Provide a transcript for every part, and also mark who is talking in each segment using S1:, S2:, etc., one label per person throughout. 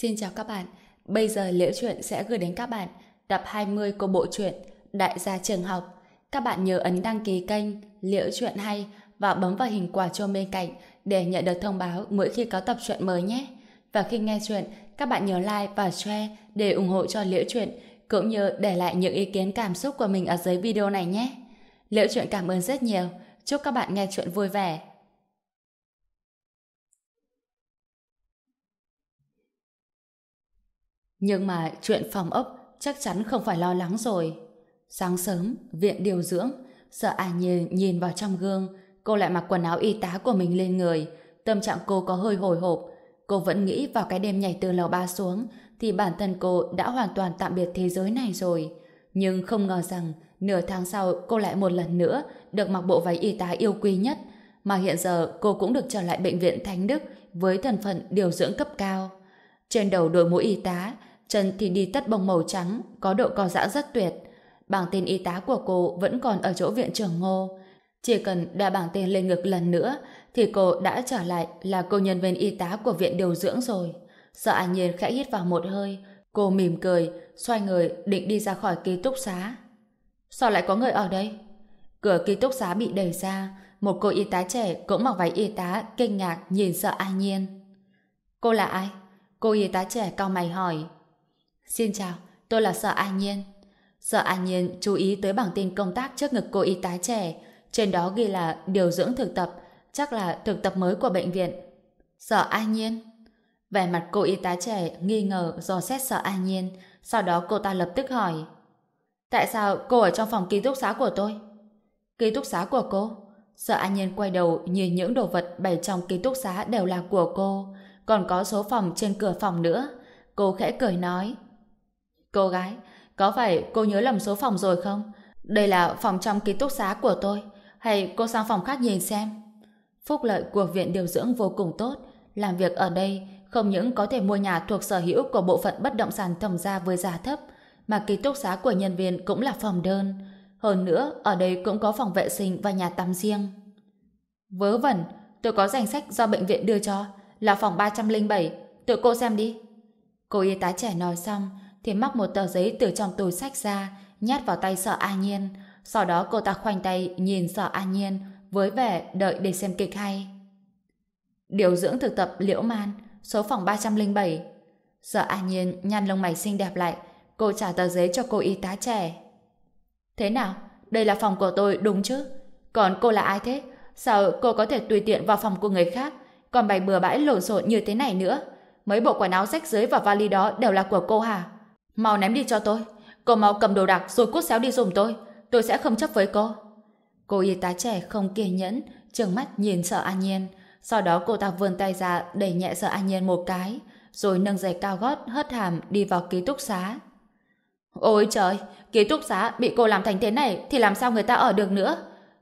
S1: Xin chào các bạn. Bây giờ Liễu Chuyện sẽ gửi đến các bạn tập 20 của bộ truyện Đại gia trường học. Các bạn nhớ ấn đăng ký kênh Liễu Chuyện hay và bấm vào hình quả chuông bên cạnh để nhận được thông báo mỗi khi có tập truyện mới nhé. Và khi nghe chuyện, các bạn nhớ like và share để ủng hộ cho Liễu Chuyện cũng như để lại những ý kiến cảm xúc của mình ở dưới video này nhé. Liễu Chuyện cảm ơn rất nhiều. Chúc các bạn nghe chuyện vui vẻ. Nhưng mà chuyện phòng ốc chắc chắn không phải lo lắng rồi. Sáng sớm, viện điều dưỡng, sợ ai nhìn, nhìn vào trong gương, cô lại mặc quần áo y tá của mình lên người. Tâm trạng cô có hơi hồi hộp. Cô vẫn nghĩ vào cái đêm nhảy từ lầu ba xuống, thì bản thân cô đã hoàn toàn tạm biệt thế giới này rồi. Nhưng không ngờ rằng, nửa tháng sau cô lại một lần nữa được mặc bộ váy y tá yêu quý nhất, mà hiện giờ cô cũng được trở lại bệnh viện Thánh Đức với thân phận điều dưỡng cấp cao. Trên đầu đội mũ y tá, chân thì đi tất bông màu trắng, có độ co giãn rất tuyệt. Bảng tên y tá của cô vẫn còn ở chỗ viện trưởng Ngô. Chỉ cần đa bảng tên lên ngực lần nữa, thì cô đã trở lại là cô nhân viên y tá của viện điều dưỡng rồi. Sợ an nhiên khẽ hít vào một hơi, cô mỉm cười, xoay người định đi ra khỏi ký túc xá. Sao lại có người ở đây? Cửa ký túc xá bị đẩy ra, một cô y tá trẻ cũng mặc váy y tá kinh ngạc nhìn sợ an nhiên. Cô là ai? Cô y tá trẻ cao mày hỏi. Xin chào, tôi là Sở An Nhiên. Sở An Nhiên chú ý tới bảng tin công tác trước ngực cô y tá trẻ. Trên đó ghi là điều dưỡng thực tập, chắc là thực tập mới của bệnh viện. Sở An Nhiên. Vẻ mặt cô y tá trẻ nghi ngờ do xét Sở An Nhiên, sau đó cô ta lập tức hỏi. Tại sao cô ở trong phòng ký túc xá của tôi? Ký túc xá của cô? Sở An Nhiên quay đầu nhìn những đồ vật bày trong ký túc xá đều là của cô, còn có số phòng trên cửa phòng nữa. Cô khẽ cười nói. Cô gái, có phải cô nhớ lầm số phòng rồi không? Đây là phòng trong ký túc xá của tôi. Hay cô sang phòng khác nhìn xem? Phúc lợi của viện điều dưỡng vô cùng tốt. Làm việc ở đây không những có thể mua nhà thuộc sở hữu của bộ phận bất động sản thẩm gia với giá thấp, mà ký túc xá của nhân viên cũng là phòng đơn. Hơn nữa, ở đây cũng có phòng vệ sinh và nhà tắm riêng. Vớ vẩn, tôi có danh sách do bệnh viện đưa cho, là phòng 307, tự cô xem đi. Cô y tá trẻ nói xong, thì móc một tờ giấy từ trong túi sách ra, nhét vào tay sợ An Nhiên. Sau đó cô ta khoanh tay nhìn sợ An Nhiên với vẻ đợi để xem kịch hay. Điều dưỡng thực tập Liễu Man, số phòng 307. Sợ An Nhiên nhăn lông mày xinh đẹp lại, cô trả tờ giấy cho cô y tá trẻ. Thế nào? Đây là phòng của tôi đúng chứ? Còn cô là ai thế? Sao cô có thể tùy tiện vào phòng của người khác, còn bày bừa bãi lộn xộn như thế này nữa? Mấy bộ quần áo rách dưới và vali đó đều là của cô hả? Mau ném đi cho tôi. Cô mau cầm đồ đạc rồi cút xéo đi dùng tôi. Tôi sẽ không chấp với cô. Cô y tá trẻ không kiên nhẫn, trừng mắt nhìn sợ An Nhiên. Sau đó cô ta vươn tay ra đẩy nhẹ sợ An Nhiên một cái, rồi nâng giày cao gót hất hàm đi vào ký túc xá. Ôi trời, ký túc xá bị cô làm thành thế này thì làm sao người ta ở được nữa?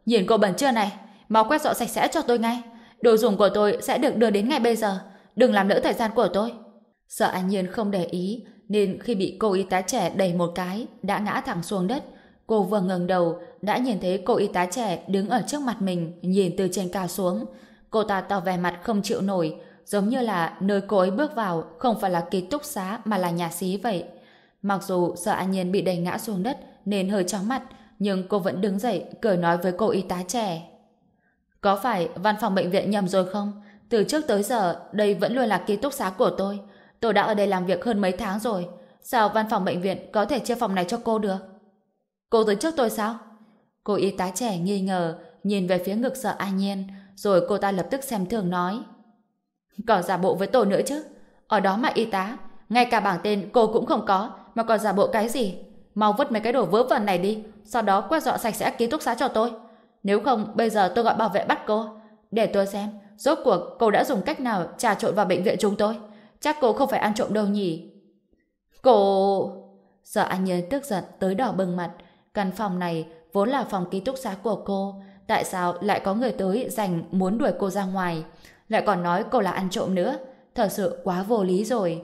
S1: Nhìn cô bẩn chưa này, mau quét dọn sạch sẽ cho tôi ngay. Đồ dùng của tôi sẽ được đưa đến ngay bây giờ. Đừng làm lỡ thời gian của tôi. Sợ An Nhiên không để ý, nên khi bị cô y tá trẻ đẩy một cái, đã ngã thẳng xuống đất. Cô vừa ngẩng đầu, đã nhìn thấy cô y tá trẻ đứng ở trước mặt mình, nhìn từ trên cao xuống. Cô ta tỏ vẻ mặt không chịu nổi, giống như là nơi cô ấy bước vào không phải là ký túc xá mà là nhà xí vậy. Mặc dù sợ An Nhiên bị đẩy ngã xuống đất nên hơi chóng mặt, nhưng cô vẫn đứng dậy cười nói với cô y tá trẻ. Có phải văn phòng bệnh viện nhầm rồi không? Từ trước tới giờ, đây vẫn luôn là ký túc xá của tôi. Tôi đã ở đây làm việc hơn mấy tháng rồi. Sao văn phòng bệnh viện có thể chia phòng này cho cô được? Cô tới trước tôi sao? Cô y tá trẻ nghi ngờ, nhìn về phía ngực sợ an nhiên, rồi cô ta lập tức xem thường nói. Còn giả bộ với tôi nữa chứ. Ở đó mà y tá, ngay cả bảng tên cô cũng không có, mà còn giả bộ cái gì? Mau vứt mấy cái đồ vớ vẩn này đi, sau đó quét dọn sạch sẽ ký túc xá cho tôi. Nếu không, bây giờ tôi gọi bảo vệ bắt cô. Để tôi xem, rốt cuộc cô đã dùng cách nào trà trộn vào bệnh viện chúng tôi. Chắc cô không phải ăn trộm đâu nhỉ? Cô... Giờ anh Nhân tức giận tới đỏ bừng mặt. Căn phòng này vốn là phòng ký túc xá của cô. Tại sao lại có người tới dành muốn đuổi cô ra ngoài? Lại còn nói cô là ăn trộm nữa. Thật sự quá vô lý rồi.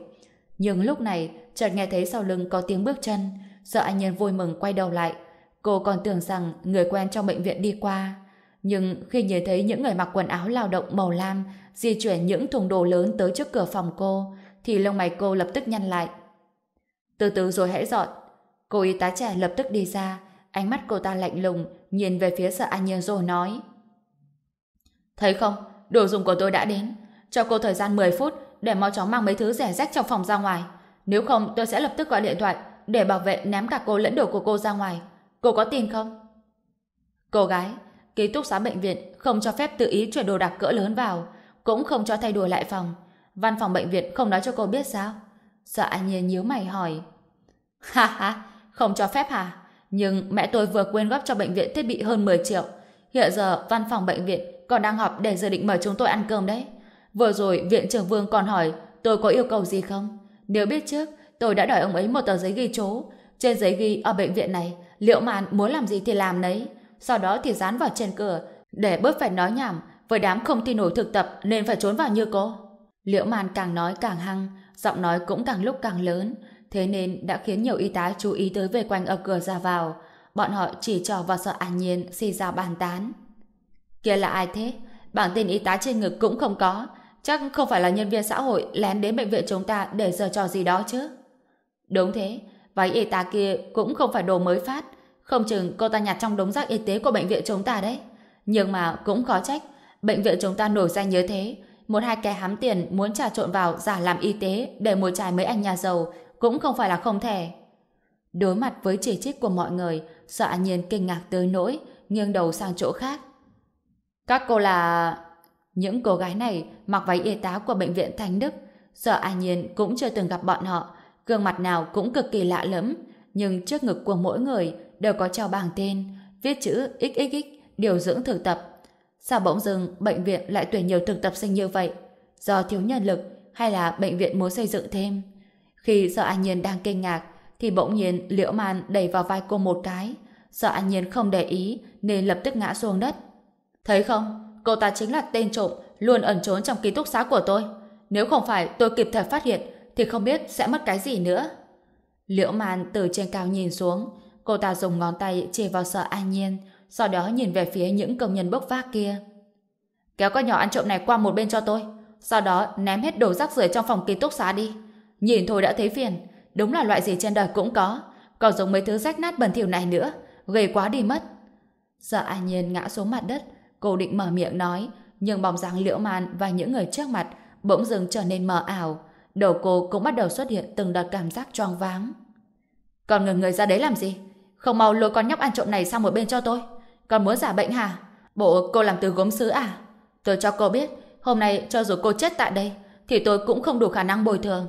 S1: Nhưng lúc này, chợt nghe thấy sau lưng có tiếng bước chân. Sợ anh Nhân vui mừng quay đầu lại. Cô còn tưởng rằng người quen trong bệnh viện đi qua. Nhưng khi nhìn thấy những người mặc quần áo lao động màu lam di chuyển những thùng đồ lớn tới trước cửa phòng cô, thì lông mày cô lập tức nhăn lại. Từ từ rồi hãy dọn. Cô y tá trẻ lập tức đi ra, ánh mắt cô ta lạnh lùng, nhìn về phía sợ an nhiên rồi nói. Thấy không, đồ dùng của tôi đã đến. Cho cô thời gian 10 phút để mau chóng mang mấy thứ rẻ rách trong phòng ra ngoài. Nếu không tôi sẽ lập tức gọi điện thoại để bảo vệ ném cả cô lẫn đồ của cô ra ngoài. Cô có tin không? Cô gái, ký túc xá bệnh viện không cho phép tự ý chuyển đồ đạc cỡ lớn vào, cũng không cho thay đổi lại phòng. Văn phòng bệnh viện không nói cho cô biết sao? Sợ anh nhiên nhíu mày hỏi. Ha ha, không cho phép hả? Nhưng mẹ tôi vừa quyên góp cho bệnh viện thiết bị hơn 10 triệu. Hiện giờ văn phòng bệnh viện còn đang họp để dự định mời chúng tôi ăn cơm đấy. Vừa rồi viện trưởng Vương còn hỏi tôi có yêu cầu gì không? Nếu biết trước, tôi đã đòi ông ấy một tờ giấy ghi chú. Trên giấy ghi ở bệnh viện này, liệu màn muốn làm gì thì làm nấy. Sau đó thì dán vào trên cửa, để bớt phải nói nhảm với đám không tin nổi thực tập nên phải trốn vào như cô. Liễu Màn càng nói càng hăng, giọng nói cũng càng lúc càng lớn, thế nên đã khiến nhiều y tá chú ý tới về quanh ở cửa ra vào. Bọn họ chỉ trò vào sợ an nhiên, xì ra bàn tán. Kia là ai thế? Bảng tên y tá trên ngực cũng không có, chắc không phải là nhân viên xã hội lén đến bệnh viện chúng ta để giờ trò gì đó chứ. Đúng thế, váy y tá kia cũng không phải đồ mới phát, không chừng cô ta nhặt trong đống rác y tế của bệnh viện chúng ta đấy. Nhưng mà cũng khó trách, bệnh viện chúng ta nổi danh như thế, một hai kẻ hám tiền muốn trà trộn vào giả làm y tế để mồi chài mấy anh nhà giàu cũng không phải là không thể. Đối mặt với chỉ trích của mọi người, sợ an nhiên kinh ngạc tới nỗi, nghiêng đầu sang chỗ khác. Các cô là... Những cô gái này mặc váy y tá của bệnh viện Thánh Đức, sợ an nhiên cũng chưa từng gặp bọn họ, gương mặt nào cũng cực kỳ lạ lẫm, nhưng trước ngực của mỗi người đều có treo bảng tên, viết chữ XXX, điều dưỡng thực tập. Sao bỗng dưng bệnh viện lại tuyển nhiều thực tập sinh như vậy? Do thiếu nhân lực hay là bệnh viện muốn xây dựng thêm? Khi sợ an nhiên đang kinh ngạc, thì bỗng nhiên liễu man đẩy vào vai cô một cái. Sợ an nhiên không để ý nên lập tức ngã xuống đất. Thấy không? Cô ta chính là tên trộm luôn ẩn trốn trong ký túc xá của tôi. Nếu không phải tôi kịp thời phát hiện thì không biết sẽ mất cái gì nữa. Liễu man từ trên cao nhìn xuống cô ta dùng ngón tay chỉ vào sợ an nhiên sau đó nhìn về phía những công nhân bốc vác kia. Kéo con nhỏ ăn trộm này qua một bên cho tôi, sau đó ném hết đồ rác rưởi trong phòng ký túc xá đi. Nhìn thôi đã thấy phiền, đúng là loại gì trên đời cũng có, còn giống mấy thứ rách nát bẩn thỉu này nữa, ghê quá đi mất. Sợ an nhiên ngã xuống mặt đất, cô định mở miệng nói, nhưng bóng dáng liễu man và những người trước mặt bỗng dưng trở nên mờ ảo, đầu cô cũng bắt đầu xuất hiện từng đợt cảm giác choáng váng. Còn người người ra đấy làm gì? Không mau lôi con nhóc ăn trộm này sang một bên cho tôi. Còn muốn giả bệnh hả? Bộ cô làm từ gốm sứ à? Tôi cho cô biết, hôm nay cho dù cô chết tại đây, thì tôi cũng không đủ khả năng bồi thường.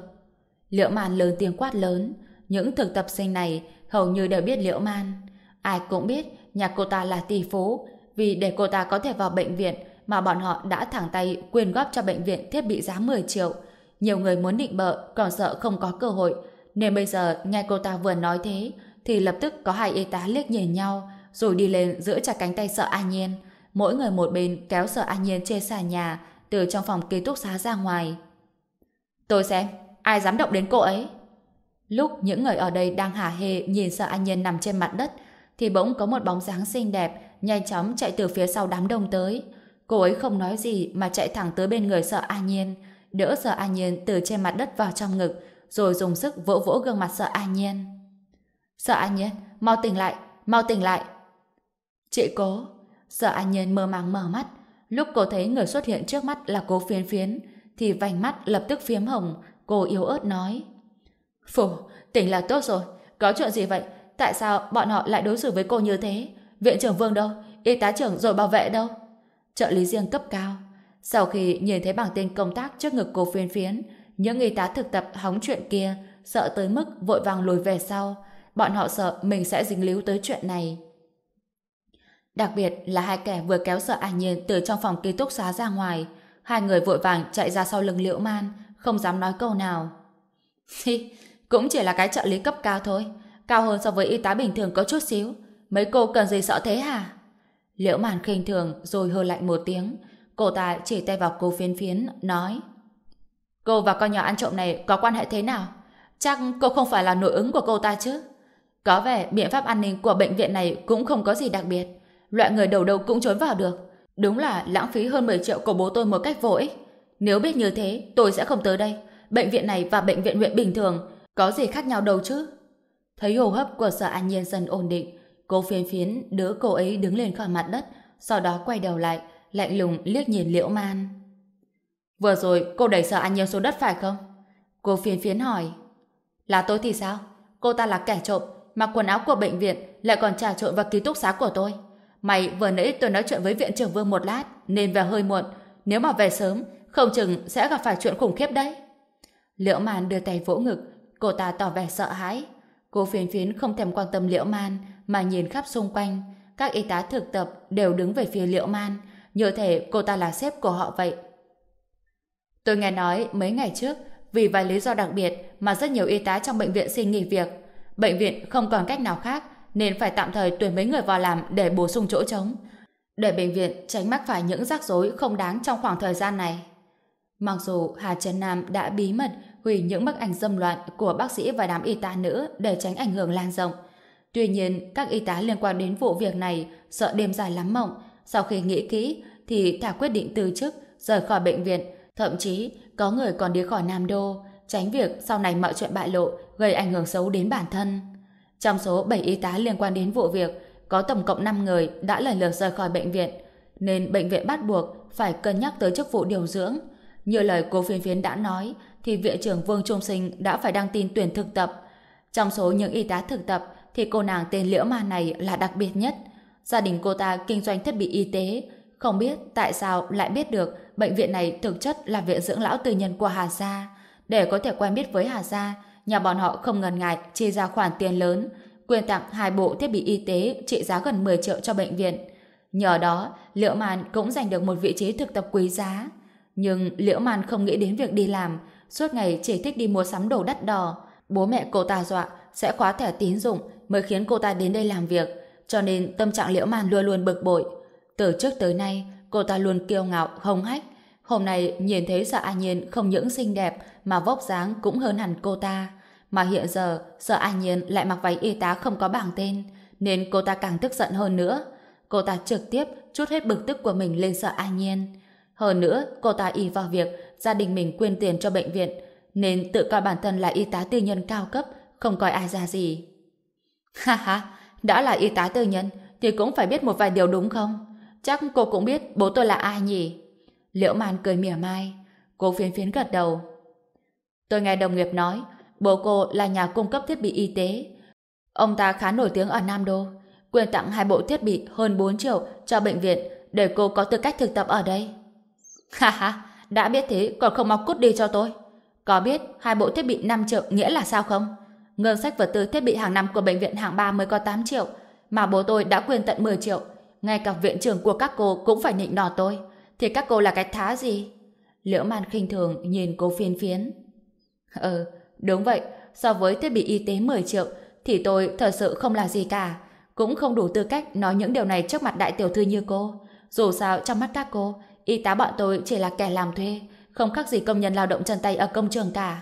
S1: Liễu Man lớn tiếng quát lớn. Những thực tập sinh này hầu như đều biết Liễu Man. Ai cũng biết nhà cô ta là tỷ phú, vì để cô ta có thể vào bệnh viện mà bọn họ đã thẳng tay quyên góp cho bệnh viện thiết bị giá 10 triệu. Nhiều người muốn định bợ còn sợ không có cơ hội, nên bây giờ nghe cô ta vừa nói thế thì lập tức có hai y tá liếc nhìn nhau rồi đi lên giữa chặt cánh tay sợ an nhiên mỗi người một bên kéo sợ an nhiên trên xà nhà từ trong phòng ký túc xá ra ngoài tôi xem ai dám động đến cô ấy lúc những người ở đây đang hả hê nhìn sợ an nhiên nằm trên mặt đất thì bỗng có một bóng dáng xinh đẹp nhanh chóng chạy từ phía sau đám đông tới cô ấy không nói gì mà chạy thẳng tới bên người sợ an nhiên đỡ sợ an nhiên từ trên mặt đất vào trong ngực rồi dùng sức vỗ vỗ gương mặt sợ an nhiên. Sợ an nhiên, mau tỉnh lại, mau tỉnh lại. Chị cố, sợ an nhiên mơ màng mở mắt, lúc cô thấy người xuất hiện trước mắt là cô phiến phiến, thì vành mắt lập tức phiếm hồng, cô yếu ớt nói. Phù, tỉnh là tốt rồi, có chuyện gì vậy? Tại sao bọn họ lại đối xử với cô như thế? Viện trưởng Vương đâu? Y tá trưởng rồi bảo vệ đâu? Trợ lý riêng cấp cao. Sau khi nhìn thấy bảng tên công tác trước ngực cô phiến phiến, những y tá thực tập hóng chuyện kia sợ tới mức vội vàng lùi về sau. Bọn họ sợ mình sẽ dính líu tới chuyện này. Đặc biệt là hai kẻ vừa kéo sợ an nhiên từ trong phòng ký túc xá ra ngoài. Hai người vội vàng chạy ra sau lưng liễu man, không dám nói câu nào. Hi, cũng chỉ là cái trợ lý cấp cao thôi. Cao hơn so với y tá bình thường có chút xíu. Mấy cô cần gì sợ thế hả? Liễu man khinh thường rồi hơ lạnh một tiếng. Cô ta chỉ tay vào cô phiến phiến, nói Cô và con nhỏ ăn trộm này có quan hệ thế nào? Chắc cô không phải là nội ứng của cô ta chứ? Có vẻ biện pháp an ninh của bệnh viện này cũng không có gì đặc biệt. Loại người đầu đầu cũng trốn vào được. Đúng là lãng phí hơn 10 triệu của bố tôi một cách vô ích. Nếu biết như thế, tôi sẽ không tới đây. Bệnh viện này và bệnh viện huyện bình thường có gì khác nhau đâu chứ? Thấy hô hấp của sở an nhiên dần ổn định, cô phiến phiến đỡ cô ấy đứng lên khỏi mặt đất, sau đó quay đầu lại, lạnh lùng liếc nhìn liễu man. Vừa rồi cô đẩy sở an nhiên xuống đất phải không? Cô phiến phiến hỏi. Là tôi thì sao? Cô ta là kẻ trộm, mặc quần áo của bệnh viện, lại còn trà trộn vào ký túc xá của tôi. Mày vừa nãy tôi nói chuyện với viện trưởng Vương một lát, nên về hơi muộn. Nếu mà về sớm, không chừng sẽ gặp phải chuyện khủng khiếp đấy. Liễu Man đưa tay vỗ ngực, cô ta tỏ vẻ sợ hãi. Cô phiến phiến không thèm quan tâm Liễu Man, mà nhìn khắp xung quanh. Các y tá thực tập đều đứng về phía Liễu Man, như thể cô ta là sếp của họ vậy. Tôi nghe nói mấy ngày trước, vì vài lý do đặc biệt mà rất nhiều y tá trong bệnh viện xin nghỉ việc. Bệnh viện không còn cách nào khác nên phải tạm thời tuyển mấy người vào làm để bổ sung chỗ trống. Để bệnh viện tránh mắc phải những rắc rối không đáng trong khoảng thời gian này. Mặc dù Hà Trần Nam đã bí mật hủy những bức ảnh dâm loạn của bác sĩ và đám y tá nữ để tránh ảnh hưởng lan rộng. Tuy nhiên, các y tá liên quan đến vụ việc này sợ đêm dài lắm mộng. Sau khi nghĩ kỹ, thì thả quyết định từ chức, rời khỏi bệnh viện. Thậm chí, có người còn đi khỏi Nam Đô, tránh việc sau này mọi chuyện bại lộ, gây ảnh hưởng xấu đến bản thân. Trong số 7 y tá liên quan đến vụ việc, có tổng cộng 5 người đã lần lượt rời khỏi bệnh viện, nên bệnh viện bắt buộc phải cân nhắc tới chức vụ điều dưỡng. Như lời cô phiên phiến đã nói, thì viện trưởng Vương Trung Sinh đã phải đăng tin tuyển thực tập. Trong số những y tá thực tập, thì cô nàng tên Liễu Ma này là đặc biệt nhất. Gia đình cô ta kinh doanh thiết bị y tế, không biết tại sao lại biết được bệnh viện này thực chất là viện dưỡng lão tư nhân của Hà Gia. Để có thể quen biết với Hà Gia, nhà bọn họ không ngần ngại chi ra khoản tiền lớn, quyên tặng hai bộ thiết bị y tế trị giá gần 10 triệu cho bệnh viện. Nhờ đó, Liễu Man cũng giành được một vị trí thực tập quý giá. Nhưng Liễu Man không nghĩ đến việc đi làm, suốt ngày chỉ thích đi mua sắm đồ đắt đỏ. Bố mẹ cô ta dọa sẽ khóa thẻ tín dụng mới khiến cô ta đến đây làm việc, cho nên tâm trạng Liễu Man luôn luôn bực bội. Từ trước tới nay, cô ta luôn kiêu ngạo, hồng hách. Hôm nay nhìn thấy sợ An Nhiên không những xinh đẹp mà vóc dáng cũng hơn hẳn cô ta. Mà hiện giờ, sợ An Nhiên lại mặc váy y tá không có bảng tên, nên cô ta càng tức giận hơn nữa. Cô ta trực tiếp chút hết bực tức của mình lên sợ An Nhiên. Hơn nữa, cô ta y vào việc gia đình mình quyên tiền cho bệnh viện, nên tự coi bản thân là y tá tư nhân cao cấp, không coi ai ra gì. Ha ha, đã là y tá tư nhân thì cũng phải biết một vài điều đúng không? Chắc cô cũng biết bố tôi là ai nhỉ? Liễu Man cười mỉa mai. Cô phiến phiến gật đầu. Tôi nghe đồng nghiệp nói bố cô là nhà cung cấp thiết bị y tế. Ông ta khá nổi tiếng ở Nam Đô. Quyền tặng hai bộ thiết bị hơn 4 triệu cho bệnh viện để cô có tư cách thực tập ở đây. Ha ha, đã biết thế còn không mau cút đi cho tôi. Có biết hai bộ thiết bị 5 triệu nghĩa là sao không? Ngân sách vật tư thiết bị hàng năm của bệnh viện hạng 3 mới có 8 triệu, mà bố tôi đã quyền tận 10 triệu. Ngay cả viện trưởng của các cô cũng phải nịnh nọ tôi. Thì các cô là cái thá gì? Liễu man khinh thường nhìn cô phiên phiến. Ừ, đúng vậy. So với thiết bị y tế 10 triệu thì tôi thật sự không là gì cả. Cũng không đủ tư cách nói những điều này trước mặt đại tiểu thư như cô. Dù sao trong mắt các cô, y tá bọn tôi chỉ là kẻ làm thuê, không khác gì công nhân lao động chân tay ở công trường cả.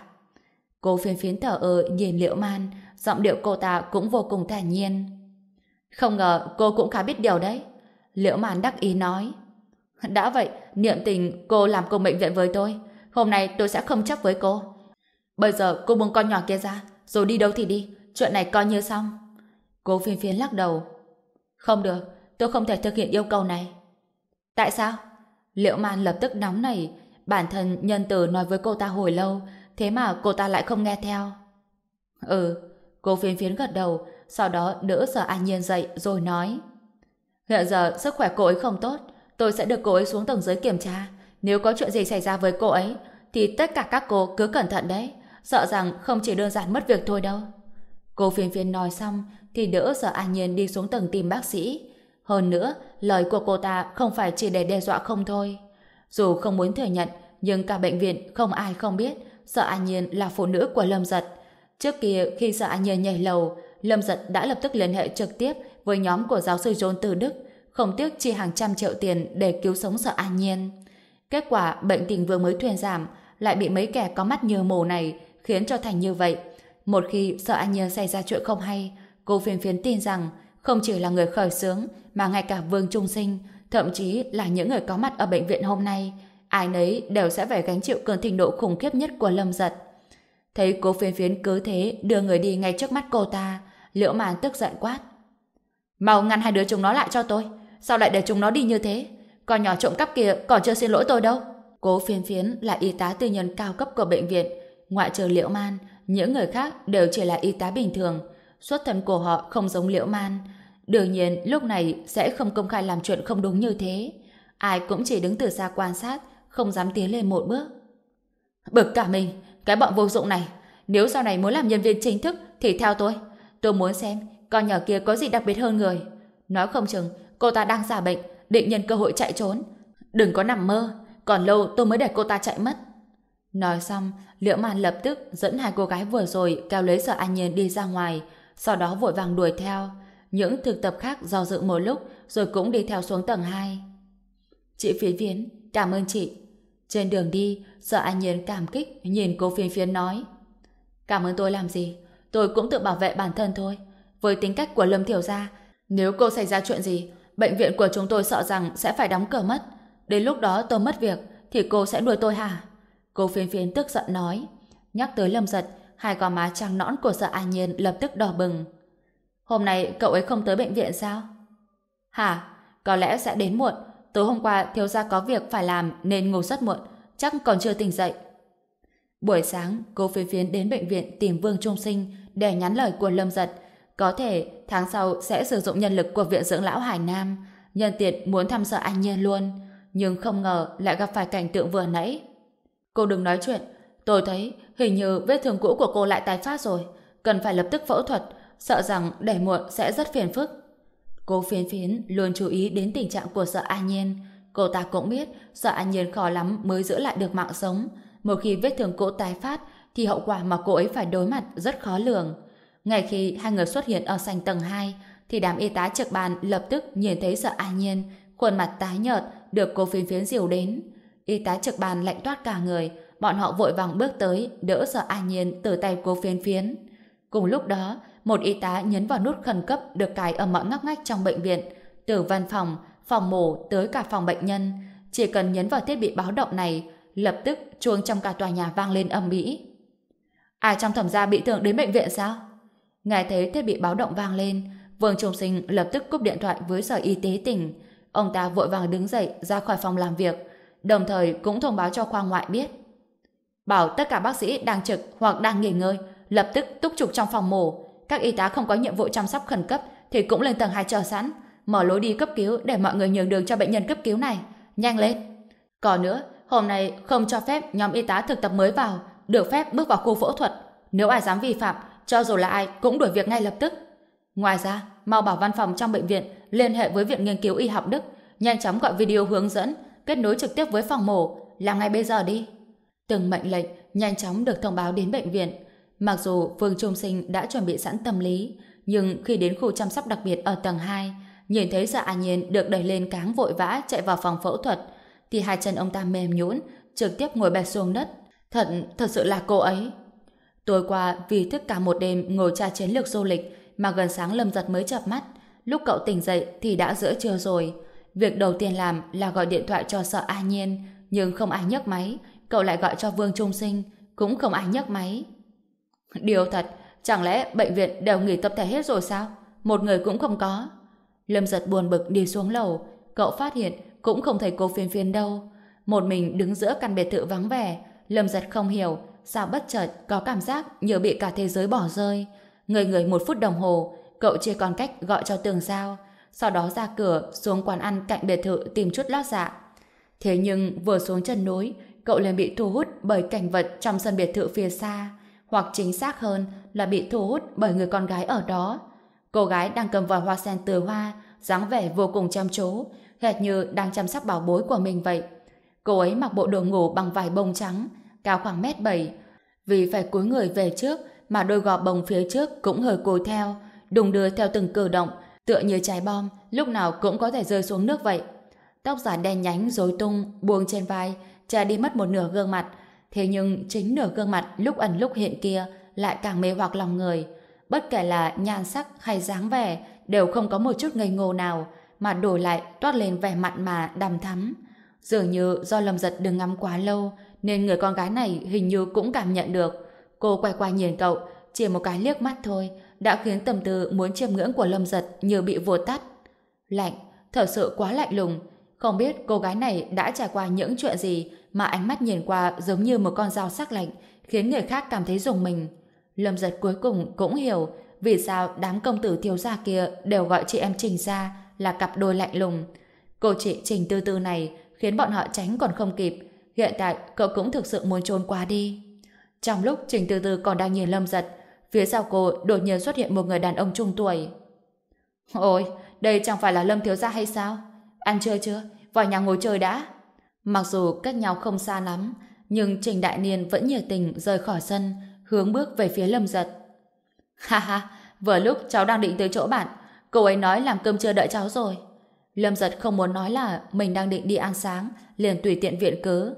S1: Cô phiến phiến thở ơ nhìn Liễu Man, giọng điệu cô ta cũng vô cùng thản nhiên. Không ngờ cô cũng khá biết điều đấy. Liễu Man đắc ý nói. Đã vậy, niệm tình cô làm cùng bệnh viện với tôi. Hôm nay tôi sẽ không chấp với cô. Bây giờ cô buông con nhỏ kia ra, rồi đi đâu thì đi. Chuyện này coi như xong. Cô phiền phiền lắc đầu. Không được, tôi không thể thực hiện yêu cầu này. Tại sao? liệu Man lập tức nóng này Bản thân nhân từ nói với cô ta hồi lâu, thế mà cô ta lại không nghe theo. Ừ, cô phiến phiến gật đầu, sau đó đỡ sở an nhiên dậy rồi nói. Hiện giờ sức khỏe cô ấy không tốt, tôi sẽ được cô ấy xuống tầng dưới kiểm tra. Nếu có chuyện gì xảy ra với cô ấy, thì tất cả các cô cứ cẩn thận đấy, sợ rằng không chỉ đơn giản mất việc thôi đâu. Cô phiên phiên nói xong, thì đỡ sợ an nhiên đi xuống tầng tìm bác sĩ. Hơn nữa, lời của cô ta không phải chỉ để đe dọa không thôi. Dù không muốn thừa nhận, nhưng cả bệnh viện không ai không biết Sợ An Nhiên là phụ nữ của Lâm Giật. Trước kia khi Sợ An Nhiên nhảy lầu, Lâm Giật đã lập tức liên hệ trực tiếp với nhóm của giáo sư John từ Đức, không tiếc chi hàng trăm triệu tiền để cứu sống Sợ An Nhiên. Kết quả bệnh tình vừa mới thuyền giảm, lại bị mấy kẻ có mắt như mù này khiến cho thành như vậy. Một khi Sợ An Nhiên xảy ra chuyện không hay, cô phiền phiến tin rằng không chỉ là người khởi xướng mà ngay cả Vương Trung Sinh, thậm chí là những người có mặt ở bệnh viện hôm nay, ai nấy đều sẽ phải gánh chịu cơn thịnh nộ khủng khiếp nhất của lâm giật. Thấy cô phiến phiến cứ thế đưa người đi ngay trước mắt cô ta, liễu màn tức giận quát. Mau ngăn hai đứa chúng nó lại cho tôi. Sao lại để chúng nó đi như thế? Con nhỏ trộm cắp kia còn chưa xin lỗi tôi đâu. Cố phiến phiến là y tá tư nhân cao cấp của bệnh viện. Ngoại trừ liễu man, những người khác đều chỉ là y tá bình thường. Xuất thân của họ không giống liễu man. Đương nhiên lúc này sẽ không công khai làm chuyện không đúng như thế. Ai cũng chỉ đứng từ xa quan sát, không dám tiến lên một bước. Bực cả mình, cái bọn vô dụng này. Nếu sau này muốn làm nhân viên chính thức thì theo tôi. Tôi muốn xem con nhỏ kia có gì đặc biệt hơn người. Nói không chừng cô ta đang giả bệnh, định nhân cơ hội chạy trốn. Đừng có nằm mơ, còn lâu tôi mới để cô ta chạy mất. Nói xong, Liễu Man lập tức dẫn hai cô gái vừa rồi kéo lấy sợ an nhiên đi ra ngoài, sau đó vội vàng đuổi theo. Những thực tập khác do dự một lúc rồi cũng đi theo xuống tầng 2. Chị Phiến Phiến, cảm ơn chị. Trên đường đi, sợ an nhiên cảm kích nhìn cô Phiến Phiến nói Cảm ơn tôi làm gì? Tôi cũng tự bảo vệ bản thân thôi. Với tính cách của Lâm Thiểu Gia, nếu cô xảy ra chuyện gì, bệnh viện của chúng tôi sợ rằng sẽ phải đóng cửa mất. Đến lúc đó tôi mất việc, thì cô sẽ đuổi tôi hả? Cô phiến phiến tức giận nói. Nhắc tới Lâm Giật, hai gò má trắng nõn của sợ an nhiên lập tức đỏ bừng. Hôm nay cậu ấy không tới bệnh viện sao? Hả? Có lẽ sẽ đến muộn. Tối hôm qua thiếu gia có việc phải làm nên ngủ rất muộn. Chắc còn chưa tỉnh dậy. Buổi sáng, cô phiến phiến đến bệnh viện tìm Vương Trung Sinh để nhắn lời của Lâm Giật. Có thể, tháng sau sẽ sử dụng nhân lực của Viện Dưỡng Lão Hải Nam. Nhân tiện muốn thăm sợ anh nhiên luôn. Nhưng không ngờ lại gặp phải cảnh tượng vừa nãy. Cô đừng nói chuyện. Tôi thấy hình như vết thương cũ của cô lại tái phát rồi. Cần phải lập tức phẫu thuật. Sợ rằng để muộn sẽ rất phiền phức. Cô phiến phiến luôn chú ý đến tình trạng của sợ an nhiên. Cô ta cũng biết sợ an nhiên khó lắm mới giữ lại được mạng sống. Một khi vết thương cũ tái phát thì hậu quả mà cô ấy phải đối mặt rất khó lường. Ngay khi hai người xuất hiện ở sành tầng 2 thì đám y tá trực bàn lập tức nhìn thấy sợ an nhiên khuôn mặt tái nhợt được cô phiến phiến dìu đến. Y tá trực bàn lạnh toát cả người bọn họ vội vàng bước tới đỡ sợ an nhiên từ tay cô phiến phiến. Cùng lúc đó một y tá nhấn vào nút khẩn cấp được cài ở mọi ngóc ngách trong bệnh viện từ văn phòng, phòng mổ tới cả phòng bệnh nhân. Chỉ cần nhấn vào thiết bị báo động này lập tức chuông trong cả tòa nhà vang lên âm mỹ. Ai à, trong thẩm gia bị thương đến bệnh viện sao? Nghe thấy thiết bị báo động vang lên, Vương Trung Sinh lập tức cúp điện thoại với Sở Y tế tỉnh. Ông ta vội vàng đứng dậy ra khỏi phòng làm việc, đồng thời cũng thông báo cho khoa ngoại biết. Bảo tất cả bác sĩ đang trực hoặc đang nghỉ ngơi, lập tức túc trực trong phòng mổ. Các y tá không có nhiệm vụ chăm sóc khẩn cấp thì cũng lên tầng 2 chờ sẵn, mở lối đi cấp cứu để mọi người nhường đường cho bệnh nhân cấp cứu này. Nhanh lên! Còn nữa, hôm nay không cho phép nhóm y tá thực tập mới vào, được phép bước vào khu phẫu thuật. Nếu ai dám vi phạm, cho dù là ai cũng đuổi việc ngay lập tức. Ngoài ra, mau bảo văn phòng trong bệnh viện liên hệ với Viện Nghiên cứu Y học Đức, nhanh chóng gọi video hướng dẫn, kết nối trực tiếp với phòng mổ, làm ngay bây giờ đi. Từng mệnh lệnh nhanh chóng được thông báo đến bệnh viện. Mặc dù Phương Trung Sinh đã chuẩn bị sẵn tâm lý, nhưng khi đến khu chăm sóc đặc biệt ở tầng 2, nhìn thấy dạ an nhiên được đẩy lên cáng vội vã chạy vào phòng phẫu thuật, thì hai chân ông ta mềm nhũn, trực tiếp ngồi bẹp xuống đất. Thật, thật sự là cô ấy. Tối qua, vì thức cả một đêm ngồi tra chiến lược du lịch, mà gần sáng Lâm Giật mới chập mắt. Lúc cậu tỉnh dậy thì đã giữa trưa rồi. Việc đầu tiên làm là gọi điện thoại cho sợ A Nhiên, nhưng không ai nhấc máy. Cậu lại gọi cho Vương Trung Sinh, cũng không ai nhấc máy. Điều thật, chẳng lẽ bệnh viện đều nghỉ tập thể hết rồi sao? Một người cũng không có. Lâm Giật buồn bực đi xuống lầu, cậu phát hiện cũng không thấy cô phiên phiên đâu. Một mình đứng giữa căn biệt thự vắng vẻ, Lâm Giật không hiểu sao bất chợt có cảm giác như bị cả thế giới bỏ rơi. Người người một phút đồng hồ, cậu chia còn cách gọi cho tường sao, sau đó ra cửa xuống quán ăn cạnh biệt thự tìm chút lót dạ. Thế nhưng vừa xuống chân núi, cậu liền bị thu hút bởi cảnh vật trong sân biệt thự phía xa, hoặc chính xác hơn là bị thu hút bởi người con gái ở đó. Cô gái đang cầm vòi hoa sen tươi hoa, dáng vẻ vô cùng chăm chú, hệt như đang chăm sóc bảo bối của mình vậy. Cô ấy mặc bộ đồ ngủ bằng vải bông trắng, cao khoảng mét bảy. Vì phải cúi người về trước, mà đôi gò bồng phía trước cũng hơi cối theo, đùng đưa theo từng cử động, tựa như trái bom, lúc nào cũng có thể rơi xuống nước vậy. Tóc giả đen nhánh rối tung, buông trên vai, che đi mất một nửa gương mặt. Thế nhưng chính nửa gương mặt lúc ẩn lúc hiện kia lại càng mê hoặc lòng người. Bất kể là nhan sắc hay dáng vẻ đều không có một chút ngây ngô nào, mà đổi lại toát lên vẻ mặn mà đằm thắm. Dường như do lầm Giật đừng ngắm quá lâu, nên người con gái này hình như cũng cảm nhận được. Cô quay qua nhìn cậu, chỉ một cái liếc mắt thôi, đã khiến tâm tư muốn chiêm ngưỡng của Lâm Giật như bị vụt tắt. Lạnh, thật sự quá lạnh lùng. Không biết cô gái này đã trải qua những chuyện gì mà ánh mắt nhìn qua giống như một con dao sắc lạnh, khiến người khác cảm thấy rùng mình. Lâm Giật cuối cùng cũng hiểu vì sao đám công tử thiếu gia kia đều gọi chị em Trình ra là cặp đôi lạnh lùng. Cô chị Trình Tư Tư này khiến bọn họ tránh còn không kịp. Hiện tại cậu cũng thực sự muốn trốn qua đi. Trong lúc Trình từ từ còn đang nhìn Lâm Giật, phía sau cô đột nhiên xuất hiện một người đàn ông trung tuổi. Ôi, đây chẳng phải là Lâm Thiếu Gia hay sao? Ăn trưa chưa? Vào nhà ngồi chơi đã. Mặc dù cách nhau không xa lắm, nhưng Trình Đại Niên vẫn nhiệt tình rời khỏi sân, hướng bước về phía Lâm Giật. Ha ha, vừa lúc cháu đang định tới chỗ bạn, cô ấy nói làm cơm trưa đợi cháu rồi. Lâm Giật không muốn nói là mình đang định đi ăn sáng, liền tùy tiện viện cớ.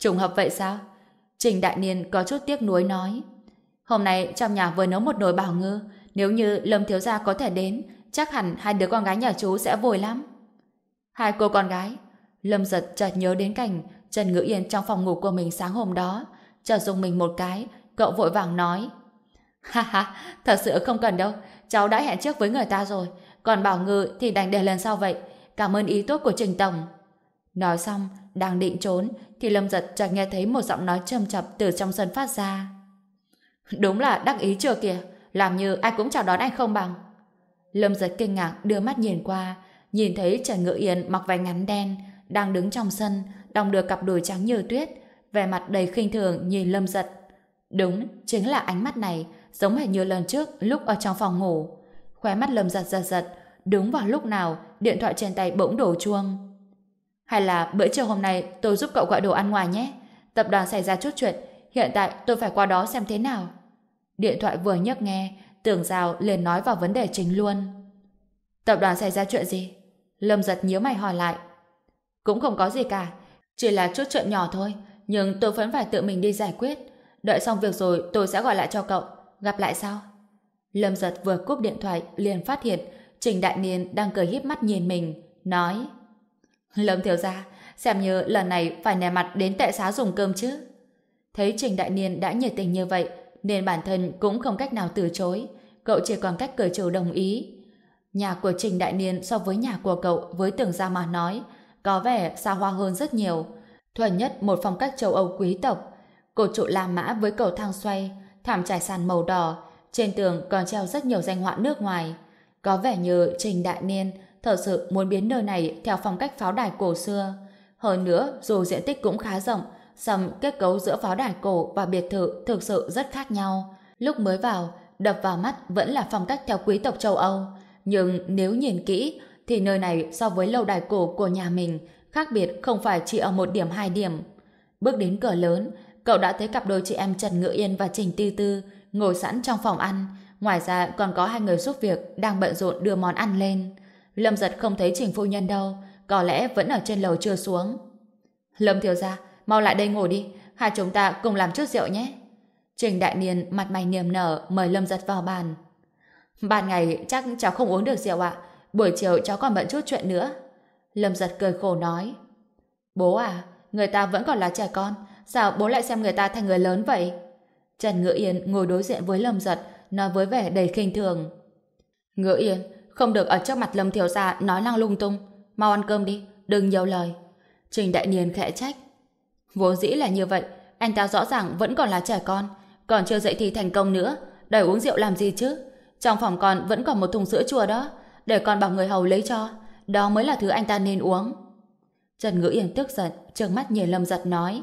S1: Trùng hợp vậy sao? Trình Đại Niên có chút tiếc nuối nói. Hôm nay trong nhà vừa nấu một nồi bảo ngư, nếu như Lâm Thiếu Gia có thể đến, chắc hẳn hai đứa con gái nhà chú sẽ vui lắm. Hai cô con gái. Lâm giật chợt nhớ đến cảnh Trần Ngữ Yên trong phòng ngủ của mình sáng hôm đó. Chợt dùng mình một cái, cậu vội vàng nói. Ha ha, thật sự không cần đâu. Cháu đã hẹn trước với người ta rồi. Còn Bảo Ngư thì đành để lần sau vậy. Cảm ơn ý tốt của Trình Tổng. Nói xong, đang định trốn, thì Lâm Giật chợt nghe thấy một giọng nói trầm chập từ trong sân phát ra. Đúng là đắc ý chưa kìa, làm như ai cũng chào đón anh không bằng. Lâm Giật kinh ngạc đưa mắt nhìn qua, nhìn thấy Trần Ngự Yên mặc váy ngắn đen, đang đứng trong sân, đong đưa cặp đùi trắng như tuyết, vẻ mặt đầy khinh thường nhìn Lâm Giật. Đúng, chính là ánh mắt này, giống hệt như lần trước lúc ở trong phòng ngủ. Khóe mắt Lâm Giật giật giật, đúng vào lúc nào điện thoại trên tay bỗng đổ chuông. Hay là bữa trưa hôm nay tôi giúp cậu gọi đồ ăn ngoài nhé. Tập đoàn xảy ra chút chuyện, hiện tại tôi phải qua đó xem thế nào. Điện thoại vừa nhấc nghe, tưởng rào liền nói vào vấn đề chính luôn. Tập đoàn xảy ra chuyện gì? Lâm giật nhíu mày hỏi lại. Cũng không có gì cả, chỉ là chút chuyện nhỏ thôi, nhưng tôi vẫn phải tự mình đi giải quyết. Đợi xong việc rồi tôi sẽ gọi lại cho cậu. Gặp lại sau. Lâm giật vừa cúp điện thoại liền phát hiện Trình Đại Niên đang cười híp mắt nhìn mình, nói Lâm thiếu gia, xem như lần này phải nè mặt đến tệ xá dùng cơm chứ. Thấy Trình Đại Niên đã nhiệt tình như vậy, nên bản thân cũng không cách nào từ chối. Cậu chỉ còn cách cởi trừ đồng ý. Nhà của Trình Đại Niên so với nhà của cậu với tưởng ra mà nói, có vẻ xa hoa hơn rất nhiều. Thuần nhất một phong cách châu Âu quý tộc. Cột trụ La Mã với cầu thang xoay, thảm trải sàn màu đỏ, trên tường còn treo rất nhiều danh họa nước ngoài. Có vẻ như Trình Đại Niên thật sự muốn biến nơi này theo phong cách pháo đài cổ xưa. Hơn nữa, dù diện tích cũng khá rộng, song kết cấu giữa pháo đài cổ và biệt thự thực sự rất khác nhau. Lúc mới vào, đập vào mắt vẫn là phong cách theo quý tộc châu Âu. Nhưng nếu nhìn kỹ, thì nơi này so với lâu đài cổ của nhà mình khác biệt không phải chỉ ở một điểm hai điểm. Bước đến cửa lớn, cậu đã thấy cặp đôi chị em Trần Ngự Yên và Trình Tư Tư ngồi sẵn trong phòng ăn. Ngoài ra còn có hai người giúp việc đang bận rộn đưa món ăn lên. Lâm giật không thấy Trình Phu Nhân đâu, có lẽ vẫn ở trên lầu chưa xuống. Lâm thiếu gia, mau lại đây ngồi đi, hai chúng ta cùng làm chút rượu nhé. Trình Đại Niên mặt mày niềm nở mời Lâm giật vào bàn. Ban ngày chắc cháu không uống được rượu ạ, buổi chiều cháu còn bận chút chuyện nữa. Lâm giật cười khổ nói. Bố à, người ta vẫn còn là trẻ con, sao bố lại xem người ta thành người lớn vậy? Trần Ngữ Yên ngồi đối diện với Lâm giật, nói với vẻ đầy khinh thường. Ngữ Yên, không được ở trước mặt Lâm Thiếu Gia nói năng lung tung. Mau ăn cơm đi, đừng nhiều lời. Trình Đại Niên khẽ trách. Vốn dĩ là như vậy, anh ta rõ ràng vẫn còn là trẻ con, còn chưa dậy thì thành công nữa, đòi uống rượu làm gì chứ? Trong phòng con vẫn còn một thùng sữa chua đó, để con bảo người hầu lấy cho. Đó mới là thứ anh ta nên uống. Trần Ngữ Yên tức giận, trợn mắt nhìn Lâm Giật nói.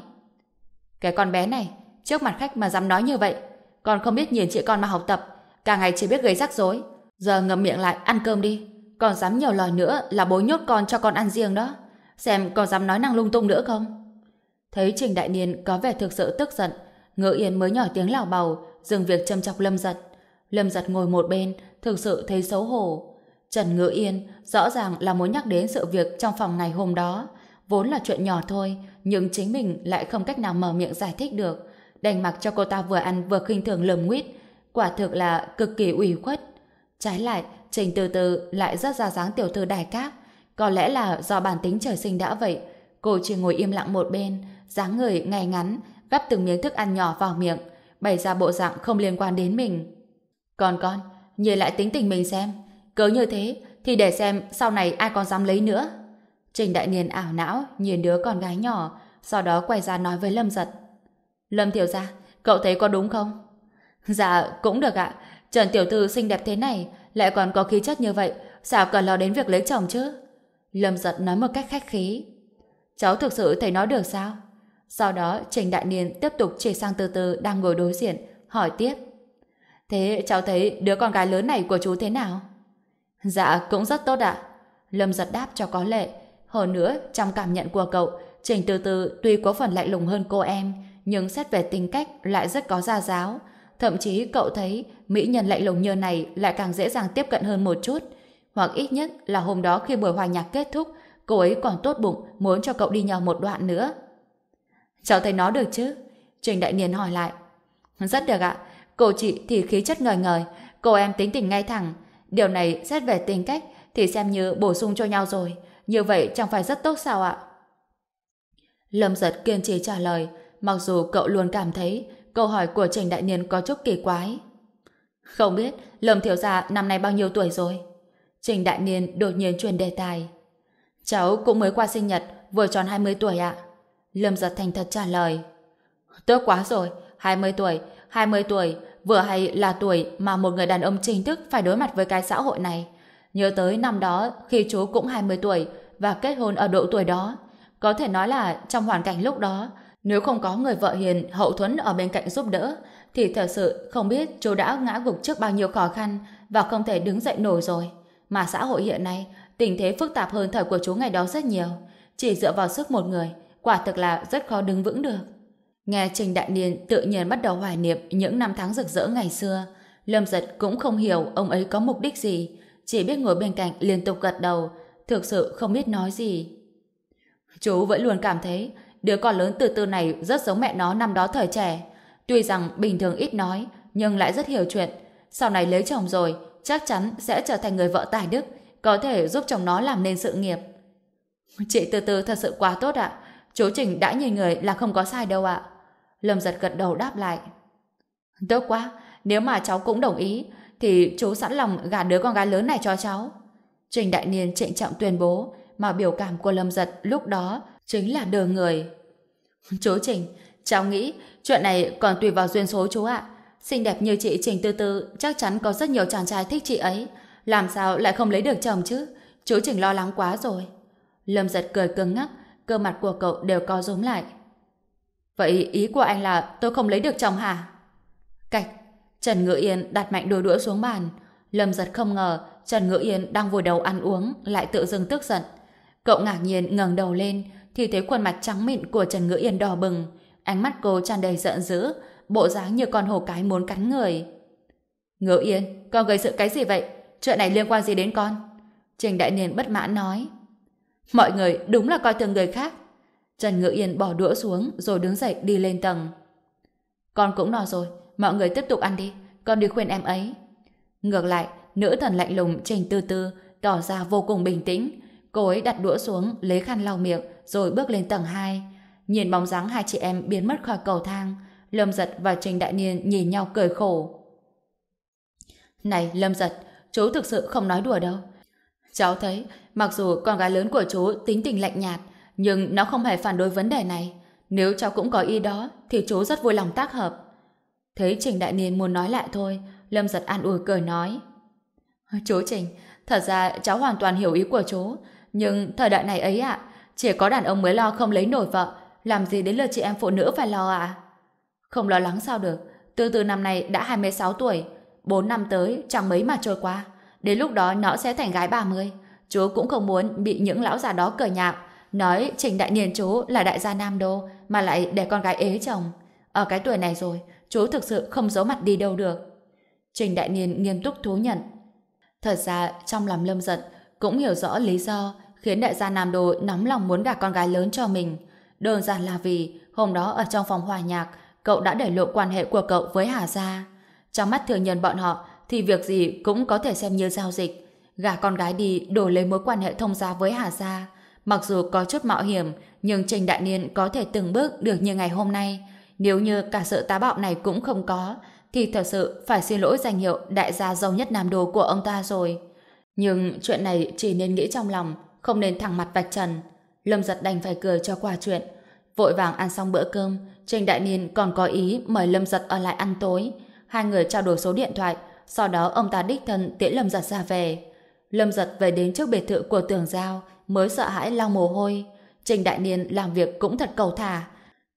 S1: Cái con bé này, trước mặt khách mà dám nói như vậy, con không biết nhìn chị con mà học tập, cả ngày chỉ biết gây rắc rối. Giờ ngậm miệng lại ăn cơm đi, còn dám nhiều lời nữa là bố nhốt con cho con ăn riêng đó. Xem còn dám nói năng lung tung nữa không? Thấy Trình Đại Niên có vẻ thực sự tức giận, Ngự Yên mới nhỏ tiếng lào bầu, dừng việc châm chọc Lâm Giật. Lâm Giật ngồi một bên, thực sự thấy xấu hổ. Trần Ngự Yên rõ ràng là muốn nhắc đến sự việc trong phòng ngày hôm đó. Vốn là chuyện nhỏ thôi, nhưng chính mình lại không cách nào mở miệng giải thích được. Đành mặc cho cô ta vừa ăn vừa khinh thường lầm nguyết. Quả thực là cực kỳ ủy khuất. Trái lại, Trình từ từ lại rất ra dáng tiểu thư đài cát. Có lẽ là do bản tính trời sinh đã vậy. cô chỉ ngồi im lặng một bên, dáng người ngay ngắn, gắp từng miếng thức ăn nhỏ vào miệng, bày ra bộ dạng không liên quan đến mình. Còn con, nhìn lại tính tình mình xem, cứ như thế thì để xem sau này ai còn dám lấy nữa. Trình Đại Niên ảo não nhìn đứa con gái nhỏ, sau đó quay ra nói với Lâm Giật. Lâm Tiểu Gia, cậu thấy có đúng không? Dạ, cũng được ạ. Trần Tiểu Thư xinh đẹp thế này, lại còn có khí chất như vậy, sao cần lo đến việc lấy chồng chứ? Lâm Giật nói một cách khách khí. Cháu thực sự thấy nói được sao? Sau đó, Trình Đại Niên tiếp tục chỉ sang từ từ đang ngồi đối diện, hỏi tiếp. Thế cháu thấy đứa con gái lớn này của chú thế nào? Dạ, cũng rất tốt ạ. Lâm giật đáp cho có lệ. Hơn nữa, trong cảm nhận của cậu, Trình từ từ tuy có phần lạnh lùng hơn cô em, nhưng xét về tính cách lại rất có gia giáo. Thậm chí cậu thấy mỹ nhân lạnh lùng như này lại càng dễ dàng tiếp cận hơn một chút. Hoặc ít nhất là hôm đó khi buổi hòa nhạc kết thúc, cô ấy còn tốt bụng muốn cho cậu đi nhờ một đoạn nữa. Cháu thấy nó được chứ? Trình Đại Niên hỏi lại. Rất được ạ. Cô chị thì khí chất ngời ngời, cô em tính tình ngay thẳng. Điều này xét về tính cách thì xem như bổ sung cho nhau rồi. Như vậy chẳng phải rất tốt sao ạ? Lâm giật kiên trì trả lời, mặc dù cậu luôn cảm thấy câu hỏi của Trình Đại Niên có chút kỳ quái. Không biết Lâm Thiếu Gia năm nay bao nhiêu tuổi rồi? Trình Đại Niên đột nhiên truyền đề tài. Cháu cũng mới qua sinh nhật, vừa tròn 20 tuổi ạ. Lâm giật thành thật trả lời. Tốt quá rồi, 20 tuổi, 20 tuổi, vừa hay là tuổi mà một người đàn ông chính thức phải đối mặt với cái xã hội này. Nhớ tới năm đó khi chú cũng 20 tuổi và kết hôn ở độ tuổi đó. Có thể nói là trong hoàn cảnh lúc đó, nếu không có người vợ hiền hậu thuẫn ở bên cạnh giúp đỡ, thì thật sự không biết chú đã ngã gục trước bao nhiêu khó khăn và không thể đứng dậy nổi rồi. Mà xã hội hiện nay, tình thế phức tạp hơn thời của chú ngày đó rất nhiều. Chỉ dựa vào sức một người, quả thực là rất khó đứng vững được. Nghe Trình Đại Niên tự nhiên bắt đầu hoài niệm những năm tháng rực rỡ ngày xưa, Lâm Giật cũng không hiểu ông ấy có mục đích gì, chỉ biết ngồi bên cạnh liên tục gật đầu, thực sự không biết nói gì. Chú vẫn luôn cảm thấy đứa con lớn từ từ này rất giống mẹ nó năm đó thời trẻ. Tuy rằng bình thường ít nói, nhưng lại rất hiểu chuyện. Sau này lấy chồng rồi, chắc chắn sẽ trở thành người vợ tài đức, có thể giúp chồng nó làm nên sự nghiệp. Chị từ từ thật sự quá tốt ạ. Chú Trình đã nhìn người là không có sai đâu ạ. Lâm giật gật đầu đáp lại. Tốt quá, nếu mà cháu cũng đồng ý, thì chú sẵn lòng gả đứa con gái lớn này cho cháu. Trình Đại Niên trịnh trọng tuyên bố, mà biểu cảm của Lâm giật lúc đó chính là đờ người. Chú Trình, cháu nghĩ chuyện này còn tùy vào duyên số chú ạ. Xinh đẹp như chị Trình Tư Tư chắc chắn có rất nhiều chàng trai thích chị ấy. Làm sao lại không lấy được chồng chứ? Chú Trình lo lắng quá rồi. Lâm giật cười cứng ngắc, cơ mặt của cậu đều co rúm lại. Vậy ý của anh là tôi không lấy được chồng hả? Cạch, Trần Ngự Yên đặt mạnh đôi đũa xuống bàn. Lâm giật không ngờ Trần Ngự Yên đang vùi đầu ăn uống lại tự dưng tức giận. Cậu ngạc nhiên ngẩng đầu lên thì thấy khuôn mặt trắng mịn của Trần Ngữ Yên đỏ bừng. Ánh mắt cô tràn đầy giận dữ, bộ dáng như con hổ cái muốn cắn người. Ngữ Yên, con gây sự cái gì vậy? Chuyện này liên quan gì đến con? Trình Đại Niên bất mãn nói. Mọi người đúng là coi thường người khác. Trần Ngữ Yên bỏ đũa xuống rồi đứng dậy đi lên tầng. Con cũng no rồi, mọi người tiếp tục ăn đi, con đi khuyên em ấy. Ngược lại, nữ thần lạnh lùng Trình Tư Tư tỏ ra vô cùng bình tĩnh. Cô ấy đặt đũa xuống, lấy khăn lau miệng rồi bước lên tầng 2. Nhìn bóng dáng hai chị em biến mất khỏi cầu thang, Lâm Giật và Trình Đại Niên nhìn nhau cười khổ. Này Lâm Giật, chú thực sự không nói đùa đâu. Cháu thấy, mặc dù con gái lớn của chú tính tình lạnh nhạt, nhưng nó không hề phản đối vấn đề này. Nếu cháu cũng có ý đó, thì chú rất vui lòng tác hợp. Thấy Trình Đại Niên muốn nói lại thôi, Lâm giật an ủi cười nói. Chú Trình, thật ra cháu hoàn toàn hiểu ý của chú, nhưng thời đại này ấy ạ, chỉ có đàn ông mới lo không lấy nổi vợ, làm gì đến lượt chị em phụ nữ phải lo ạ? Không lo lắng sao được, từ từ năm nay đã 26 tuổi, 4 năm tới chẳng mấy mà trôi qua. Đến lúc đó nó sẽ thành gái 30. Chú cũng không muốn bị những lão già đó cởi nhạo, nói Trình Đại Niên chú là đại gia Nam Đô, mà lại để con gái ế chồng. Ở cái tuổi này rồi, chú thực sự không giấu mặt đi đâu được. Trình Đại Niên nghiêm túc thú nhận. Thật ra, trong lòng lâm giận, cũng hiểu rõ lý do khiến đại gia Nam Đô nóng lòng muốn gả con gái lớn cho mình. Đơn giản là vì hôm đó ở trong phòng hòa nhạc, cậu đã để lộ quan hệ của cậu với Hà Gia. Trong mắt thường nhân bọn họ, thì việc gì cũng có thể xem như giao dịch. Gả con gái đi đổi lấy mối quan hệ thông gia với Hà Gia, Mặc dù có chút mạo hiểm, nhưng Trình Đại Niên có thể từng bước được như ngày hôm nay. Nếu như cả sự tá bạo này cũng không có, thì thật sự phải xin lỗi danh hiệu đại gia giàu nhất Nam Đô của ông ta rồi. Nhưng chuyện này chỉ nên nghĩ trong lòng, không nên thẳng mặt vạch trần. Lâm giật đành phải cười cho qua chuyện. Vội vàng ăn xong bữa cơm, Trình Đại Niên còn có ý mời Lâm giật ở lại ăn tối. Hai người trao đổi số điện thoại, sau đó ông ta đích thân tiễn Lâm giật ra về. Lâm giật về đến trước biệt thự của tường giao, mới sợ hãi lau mồ hôi. Trình Đại Niên làm việc cũng thật cầu thả.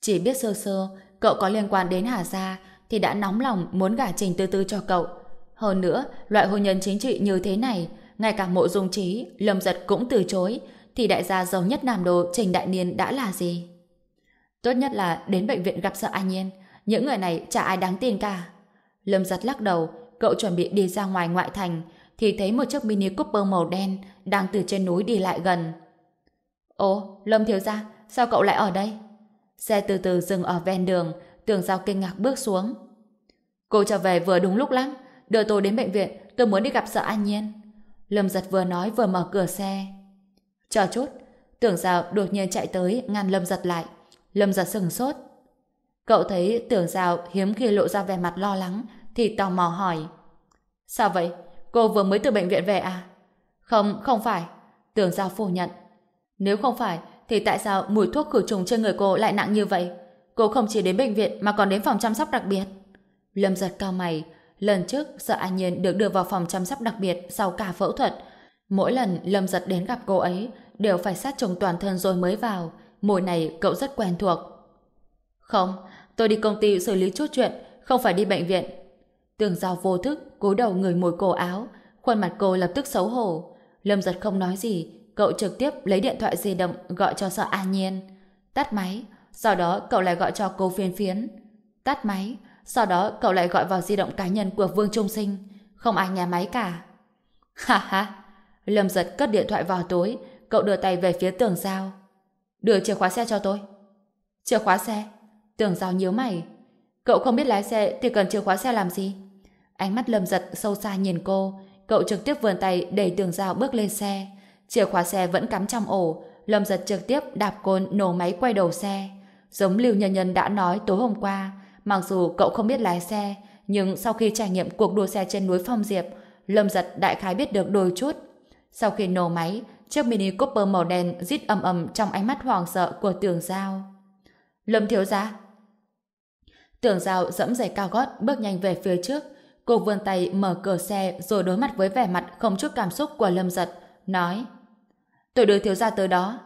S1: Chỉ biết sơ sơ, cậu có liên quan đến Hà Gia, thì đã nóng lòng muốn gả Trình Tư Tư cho cậu. Hơn nữa, loại hôn nhân chính trị như thế này, ngay cả mộ dung trí, Lâm Giật cũng từ chối, thì đại gia giàu nhất Nam Đô Trình Đại Niên đã là gì? Tốt nhất là đến bệnh viện gặp sợ An Nhiên, những người này chả ai đáng tin cả. Lâm Giật lắc đầu, cậu chuẩn bị đi ra ngoài ngoại thành, thì thấy một chiếc Mini Cooper màu đen đang từ trên núi đi lại gần. Ồ, Lâm thiếu gia, sao cậu lại ở đây? Xe từ từ dừng ở ven đường, tường giao kinh ngạc bước xuống. Cô trở về vừa đúng lúc lắm, đưa tôi đến bệnh viện, tôi muốn đi gặp sợ An Nhiên. Lâm giật vừa nói vừa mở cửa xe. Chờ chút, tưởng giao đột nhiên chạy tới ngăn Lâm giật lại. Lâm giật sừng sốt. Cậu thấy tưởng giao hiếm khi lộ ra vẻ mặt lo lắng thì tò mò hỏi. Sao vậy? Cô vừa mới từ bệnh viện về à? Không, không phải. Tưởng giao phủ nhận. Nếu không phải, thì tại sao mùi thuốc khử trùng trên người cô lại nặng như vậy? Cô không chỉ đến bệnh viện mà còn đến phòng chăm sóc đặc biệt. Lâm giật cao mày. Lần trước, sợ An Nhiên được đưa vào phòng chăm sóc đặc biệt sau cả phẫu thuật. Mỗi lần Lâm giật đến gặp cô ấy, đều phải sát trùng toàn thân rồi mới vào. Mùi này cậu rất quen thuộc. Không, tôi đi công ty xử lý chút chuyện, không phải đi bệnh viện. Tường giao vô thức, cúi đầu người mùi cổ áo, khuôn mặt cô lập tức xấu hổ. Lâm giật không nói gì, cậu trực tiếp lấy điện thoại di động gọi cho sợ An Nhiên. Tắt máy, sau đó cậu lại gọi cho cô phiên phiến. Tắt máy, sau đó cậu lại gọi vào di động cá nhân của Vương Trung Sinh. Không ai nghe máy cả. Ha ha! Lâm giật cất điện thoại vào tối, cậu đưa tay về phía tường giao. Đưa chìa khóa xe cho tôi. Chìa khóa xe? Tường giao nhíu mày. Cậu không biết lái xe thì cần chìa khóa xe làm gì? Ánh mắt lâm giật sâu xa nhìn cô, cậu trực tiếp vươn tay đẩy tường giao bước lên xe. Chìa khóa xe vẫn cắm trong ổ, lâm giật trực tiếp đạp côn nổ máy quay đầu xe. Giống Lưu Nhân Nhân đã nói tối hôm qua, mặc dù cậu không biết lái xe, nhưng sau khi trải nghiệm cuộc đua xe trên núi Phong Diệp, Lâm Giật đại khái biết được đôi chút. Sau khi nổ máy, chiếc Mini Cooper màu đen rít ầm ầm trong ánh mắt hoảng sợ của Tường Giao. Lâm thiếu gia. Tường Giao dẫm giày cao gót bước nhanh về phía trước. Cô vươn tay mở cửa xe rồi đối mặt với vẻ mặt không chút cảm xúc của Lâm Giật, nói Tôi đưa thiếu gia tới đó.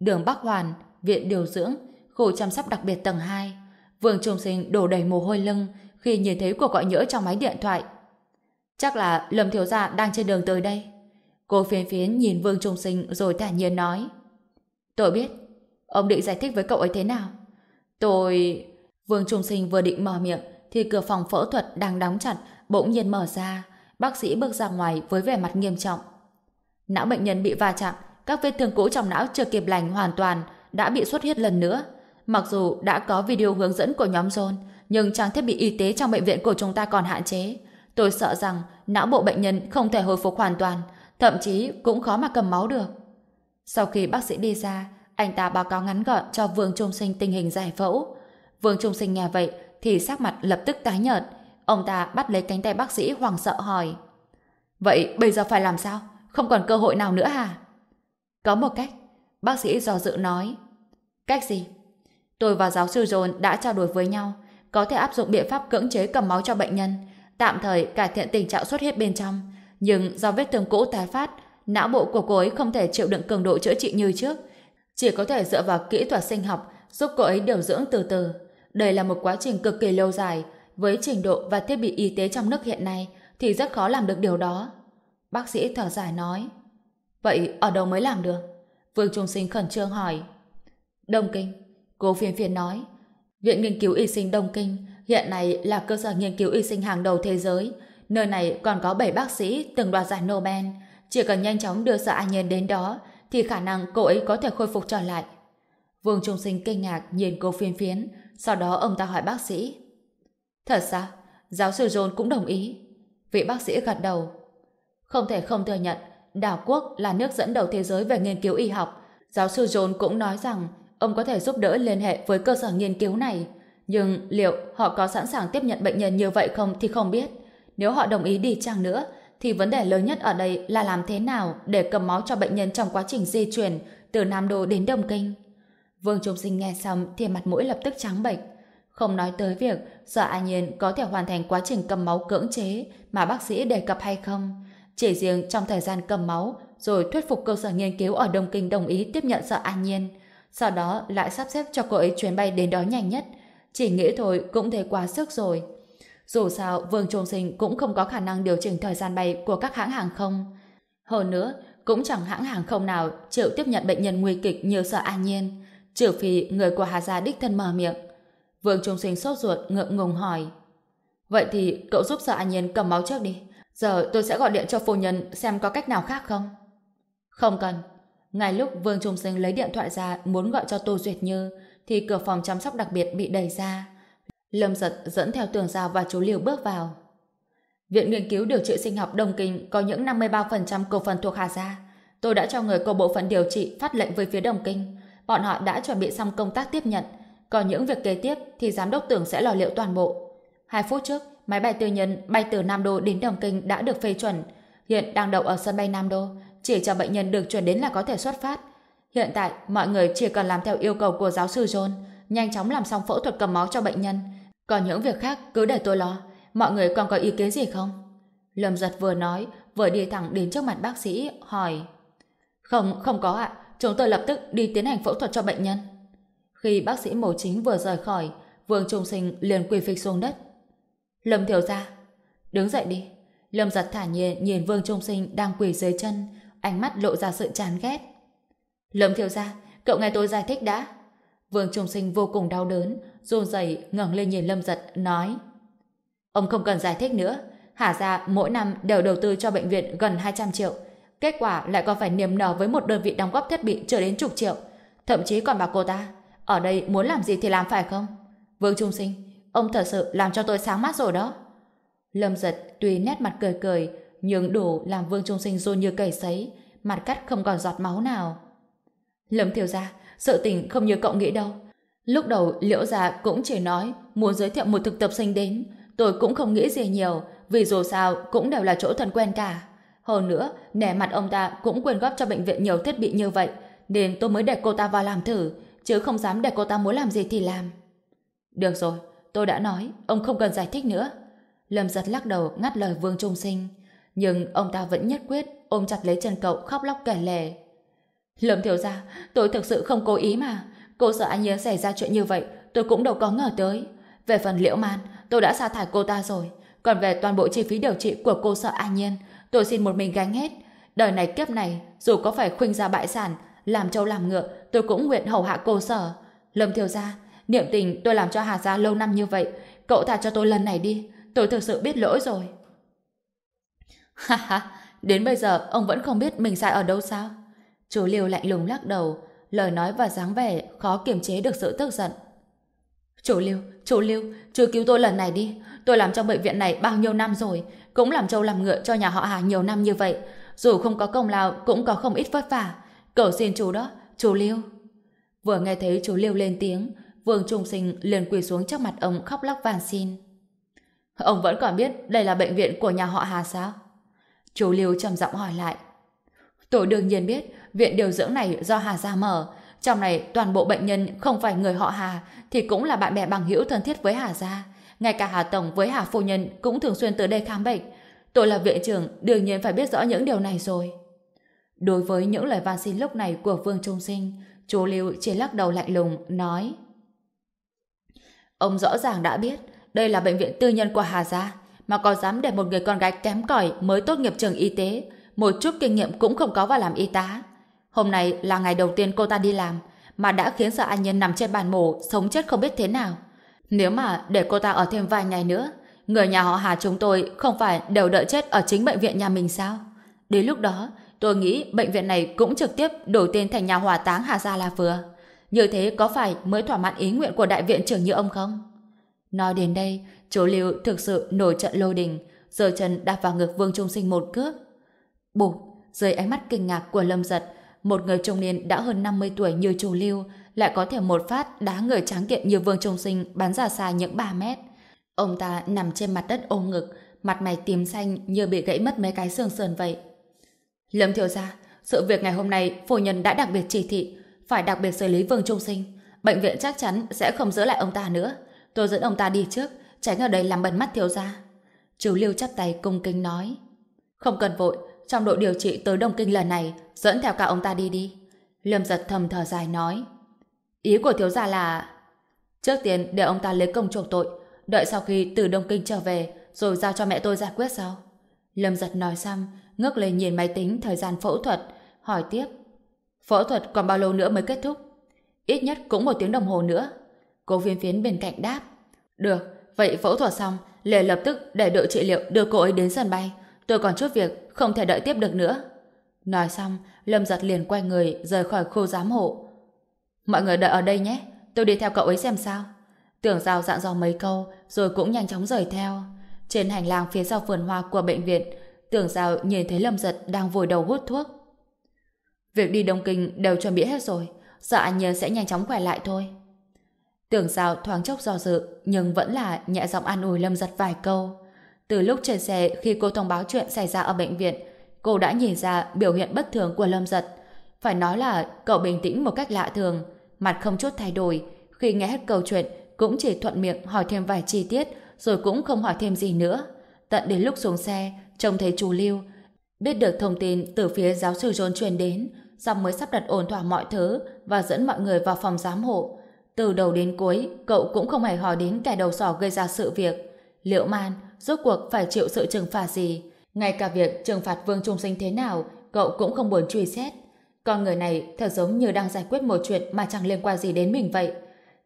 S1: Đường Bắc Hoàn, viện điều dưỡng, khu chăm sóc đặc biệt tầng 2. Vương Trung Sinh đổ đầy mồ hôi lưng khi nhìn thấy cuộc gọi nhỡ trong máy điện thoại. Chắc là Lâm Thiếu Gia đang trên đường tới đây. Cô phiến phiến nhìn Vương Trung Sinh rồi thản nhiên nói. Tôi biết. Ông định giải thích với cậu ấy thế nào? Tôi... Vương Trung Sinh vừa định mở miệng thì cửa phòng phẫu thuật đang đóng chặt bỗng nhiên mở ra. Bác sĩ bước ra ngoài với vẻ mặt nghiêm trọng. Não bệnh nhân bị va chạm, các vết thương cũ trong não chưa kịp lành hoàn toàn, đã bị xuất huyết lần nữa. Mặc dù đã có video hướng dẫn của nhóm John, nhưng trang thiết bị y tế trong bệnh viện của chúng ta còn hạn chế. Tôi sợ rằng não bộ bệnh nhân không thể hồi phục hoàn toàn, thậm chí cũng khó mà cầm máu được. Sau khi bác sĩ đi ra, anh ta báo cáo ngắn gọn cho Vương Trung Sinh tình hình giải phẫu. Vương Trung Sinh nghe vậy thì sắc mặt lập tức tái nhợt. Ông ta bắt lấy cánh tay bác sĩ hoảng sợ hỏi. Vậy bây giờ phải làm sao? Không còn cơ hội nào nữa hả? Có một cách. Bác sĩ do dự nói. Cách gì? Tôi và giáo sư John đã trao đổi với nhau, có thể áp dụng biện pháp cưỡng chế cầm máu cho bệnh nhân, tạm thời cải thiện tình trạng xuất huyết bên trong. Nhưng do vết thương cũ tái phát, não bộ của cô ấy không thể chịu đựng cường độ chữa trị như trước. Chỉ có thể dựa vào kỹ thuật sinh học giúp cô ấy điều dưỡng từ từ. Đây là một quá trình cực kỳ lâu dài, với trình độ và thiết bị y tế trong nước hiện nay thì rất khó làm được điều đó. Bác sĩ thở dài nói. Vậy ở đâu mới làm được? Vương Trung Sinh khẩn trương hỏi. Đông Kinh. Cô phiền phiền nói, Viện Nghiên cứu Y sinh Đông Kinh hiện nay là cơ sở nghiên cứu y sinh hàng đầu thế giới. Nơi này còn có 7 bác sĩ từng đoạt giải Nobel. Chỉ cần nhanh chóng đưa sợ An Nhiên đến đó, thì khả năng cô ấy có thể khôi phục trở lại. Vương Trung Sinh kinh ngạc nhìn cô phiên phiến, sau đó ông ta hỏi bác sĩ. Thật sao? Giáo sư John cũng đồng ý. Vị bác sĩ gật đầu. Không thể không thừa nhận, đảo quốc là nước dẫn đầu thế giới về nghiên cứu y học, Giáo sư John cũng nói rằng ông có thể giúp đỡ liên hệ với cơ sở nghiên cứu này. Nhưng liệu họ có sẵn sàng tiếp nhận bệnh nhân như vậy không thì không biết. Nếu họ đồng ý đi chăng nữa, thì vấn đề lớn nhất ở đây là làm thế nào để cầm máu cho bệnh nhân trong quá trình di chuyển từ Nam Đô đến Đông Kinh. Vương Trung Sinh nghe xong thì mặt mũi lập tức trắng bệch. Không nói tới việc sợ An Nhiên có thể hoàn thành quá trình cầm máu cưỡng chế mà bác sĩ đề cập hay không. Chỉ riêng trong thời gian cầm máu rồi thuyết phục cơ sở nghiên cứu ở Đông Kinh đồng ý tiếp nhận sợ An Nhiên. Sau đó lại sắp xếp cho cô ấy chuyến bay đến đó nhanh nhất. Chỉ nghĩ thôi cũng thấy quá sức rồi. Dù sao, Vương Trung Sinh cũng không có khả năng điều chỉnh thời gian bay của các hãng hàng không. Hơn nữa, cũng chẳng hãng hàng không nào chịu tiếp nhận bệnh nhân nguy kịch như sợ An Nhiên, trừ phi người của Hà Gia đích thân mở miệng. Vương Trung Sinh sốt ruột ngượng ngùng hỏi. Vậy thì cậu giúp sợ An Nhiên cầm máu trước đi. Giờ tôi sẽ gọi điện cho phu nhân xem có cách nào khác không? Không cần. Ngay lúc Vương Trung Sinh lấy điện thoại ra muốn gọi cho Tô Duyệt Như thì cửa phòng chăm sóc đặc biệt bị đẩy ra. Lâm giật dẫn theo tường rào và chú liều bước vào. Viện Nghiên cứu Điều trị Sinh học Đông Kinh có những 53% cổ phần thuộc Hà Gia. Tôi đã cho người của bộ phận điều trị phát lệnh với phía Đông Kinh. Bọn họ đã chuẩn bị xong công tác tiếp nhận. Còn những việc kế tiếp thì giám đốc tưởng sẽ lo liệu toàn bộ. Hai phút trước, máy bay tư nhân bay từ Nam Đô đến Đồng Kinh đã được phê chuẩn. Hiện đang đậu ở sân bay Nam Đô. Chỉ cho bệnh nhân được chuyển đến là có thể xuất phát. Hiện tại, mọi người chỉ cần làm theo yêu cầu của giáo sư John, nhanh chóng làm xong phẫu thuật cầm máu cho bệnh nhân. Còn những việc khác cứ để tôi lo. Mọi người còn có ý kiến gì không? Lâm giật vừa nói, vừa đi thẳng đến trước mặt bác sĩ, hỏi. Không, không có ạ. Chúng tôi lập tức đi tiến hành phẫu thuật cho bệnh nhân. Khi bác sĩ mổ chính vừa rời khỏi, Vương Trung Sinh liền quỳ phịch xuống đất. Lâm Thiểu ra. Đứng dậy đi. Lâm giật thả nhiên nhìn Vương Trung Sinh đang quỳ dưới chân, ánh mắt lộ ra sự chán ghét. Lâm thiếu gia cậu nghe tôi giải thích đã. Vương Trung Sinh vô cùng đau đớn, run rẩy ngẩng lên nhìn Lâm Giật, nói Ông không cần giải thích nữa. Hà Gia mỗi năm đều đầu tư cho bệnh viện gần 200 triệu. Kết quả lại còn phải niềm nở với một đơn vị đóng góp thiết bị chưa đến chục triệu. Thậm chí còn bảo cô ta, ở đây muốn làm gì thì làm phải không? Vương Trung Sinh, ông thật sự làm cho tôi sáng mắt rồi đó. Lâm Giật tuy nét mặt cười cười, nhưng đủ làm Vương Trung Sinh rôn như cầy sấy, mặt cắt không còn giọt máu nào. Lâm Thiều Gia, sự tình không như cậu nghĩ đâu. Lúc đầu Liễu Gia cũng chỉ nói muốn giới thiệu một thực tập sinh đến, tôi cũng không nghĩ gì nhiều, vì dù sao cũng đều là chỗ thân quen cả. Hơn nữa, nẻ mặt ông ta cũng quyên góp cho bệnh viện nhiều thiết bị như vậy, nên tôi mới để cô ta vào làm thử, chứ không dám để cô ta muốn làm gì thì làm. Được rồi, tôi đã nói, ông không cần giải thích nữa. Lâm giật lắc đầu ngắt lời Vương Trung Sinh, nhưng ông ta vẫn nhất quyết ôm chặt lấy chân cậu khóc lóc kể lể. Lâm thiếu gia, tôi thực sự không cố ý mà. Cô sợ anh Nhiên xảy ra chuyện như vậy, tôi cũng đâu có ngờ tới. Về phần liễu man, tôi đã sa thải cô ta rồi. Còn về toàn bộ chi phí điều trị của cô sợ an nhiên, tôi xin một mình gánh hết. Đời này kiếp này, dù có phải khuynh ra bại sản, làm trâu làm ngựa, tôi cũng nguyện hầu hạ cô sở. Lâm thiếu gia, niệm tình tôi làm cho Hà Gia lâu năm như vậy, cậu tha cho tôi lần này đi, tôi thực sự biết lỗi rồi. Ha ha, đến bây giờ ông vẫn không biết mình sai ở đâu sao? Chú Liêu lạnh lùng lắc đầu, lời nói và dáng vẻ khó kiềm chế được sự tức giận. Chú Liêu, chú Liêu, chú cứu tôi lần này đi. Tôi làm trong bệnh viện này bao nhiêu năm rồi, cũng làm trâu làm ngựa cho nhà họ Hà nhiều năm như vậy. Dù không có công lao, cũng có không ít vất vả. Cầu xin chú đó, chú Liêu. Vừa nghe thấy chú Liêu lên tiếng, Vương Trung Sinh liền quỳ xuống trước mặt ông khóc lóc van xin. Ông vẫn còn biết đây là bệnh viện của nhà họ Hà sao? Chú lưu trầm giọng hỏi lại. Tôi đương nhiên biết, viện điều dưỡng này do Hà Gia mở. Trong này toàn bộ bệnh nhân không phải người họ Hà thì cũng là bạn bè bằng hữu thân thiết với Hà Gia. Ngay cả Hà Tổng với Hà Phu Nhân cũng thường xuyên tới đây khám bệnh. Tôi là viện trưởng, đương nhiên phải biết rõ những điều này rồi. Đối với những lời van xin lúc này của Vương Trung Sinh, chú Lưu chỉ lắc đầu lạnh lùng, nói Ông rõ ràng đã biết đây là bệnh viện tư nhân của Hà Gia, mà có dám để một người con gái kém cỏi mới tốt nghiệp trường y tế, một chút kinh nghiệm cũng không có vào làm y tá. Hôm nay là ngày đầu tiên cô ta đi làm, mà đã khiến sợ anh nhân nằm trên bàn mổ, sống chết không biết thế nào. Nếu mà để cô ta ở thêm vài ngày nữa, người nhà họ Hà chúng tôi không phải đều đợi chết ở chính bệnh viện nhà mình sao? Đến lúc đó, tôi nghĩ bệnh viện này cũng trực tiếp đổi tên thành nhà hỏa táng Hà Gia là vừa. Như thế có phải mới thỏa mãn ý nguyện của đại viện trưởng như ông không? Nói đến đây, chú Lưu thực sự nổi trận lôi đình, giơ chân đạp vào ngực Vương Trung Sinh một cước. Bụt, dưới ánh mắt kinh ngạc của Lâm Giật, một người trung niên đã hơn 50 tuổi như chú lưu lại có thể một phát đá người tráng kiện như Vương Trung Sinh bắn ra xa những 3 mét. Ông ta nằm trên mặt đất ôm ngực, mặt mày tím xanh như bị gãy mất mấy cái xương sườn vậy. Lâm thiếu gia, sự việc ngày hôm nay phu nhân đã đặc biệt chỉ thị, phải đặc biệt xử lý Vương Trung Sinh. Bệnh viện chắc chắn sẽ không giữ lại ông ta nữa. Tôi dẫn ông ta đi trước, tránh ở đây làm bẩn mắt thiếu gia. Chú Lưu chắp tay cung kính nói. Không cần vội, trong đội điều trị tới Đông Kinh lần này, dẫn theo cả ông ta đi đi. Lâm giật thầm thở dài nói. Ý của thiếu gia là... Trước tiên để ông ta lấy công chuộc tội, đợi sau khi từ Đông Kinh trở về, rồi giao cho mẹ tôi giải quyết sao? Lâm giật nói xong, ngước lên nhìn máy tính thời gian phẫu thuật, hỏi tiếp. Phẫu thuật còn bao lâu nữa mới kết thúc? Ít nhất cũng một tiếng đồng hồ nữa. Cô viên phiến bên cạnh đáp. Được, vậy phẫu thuật xong, Lê lập tức để đội trị liệu đưa cô ấy đến sân bay. Tôi còn chút việc, không thể đợi tiếp được nữa. Nói xong, Lâm giật liền quay người rời khỏi khu giám hộ. Mọi người đợi ở đây nhé, tôi đi theo cậu ấy xem sao. Tưởng Giao dặn dò mấy câu, rồi cũng nhanh chóng rời theo. Trên hành lang phía sau vườn hoa của bệnh viện, Tưởng Giao nhìn thấy Lâm Giật đang vùi đầu hút thuốc. Việc đi Đông Kinh đều chuẩn bị hết rồi, sợ anh nhớ sẽ nhanh chóng khỏe lại thôi. Tưởng Giao thoáng chốc do dự, nhưng vẫn là nhẹ giọng an ủi Lâm Giật vài câu. Từ lúc trên xe khi cô thông báo chuyện xảy ra ở bệnh viện, cô đã nhìn ra biểu hiện bất thường của Lâm Giật. Phải nói là cậu bình tĩnh một cách lạ thường, mặt không chút thay đổi. Khi nghe hết câu chuyện, cũng chỉ thuận miệng hỏi thêm vài chi tiết, rồi cũng không hỏi thêm gì nữa. Tận đến lúc xuống xe, trông thấy chú Lưu. Biết được thông tin từ phía giáo sư John truyền đến, xong mới sắp đặt ổn thỏa mọi thứ và dẫn mọi người vào phòng giám hộ. Từ đầu đến cuối, cậu cũng không hề hỏi đến kẻ đầu sỏ gây ra sự việc. Liệu man, rốt cuộc phải chịu sự trừng phạt gì? Ngay cả việc trừng phạt Vương Trung Sinh thế nào, cậu cũng không buồn truy xét. Con người này thật giống như đang giải quyết một chuyện mà chẳng liên quan gì đến mình vậy.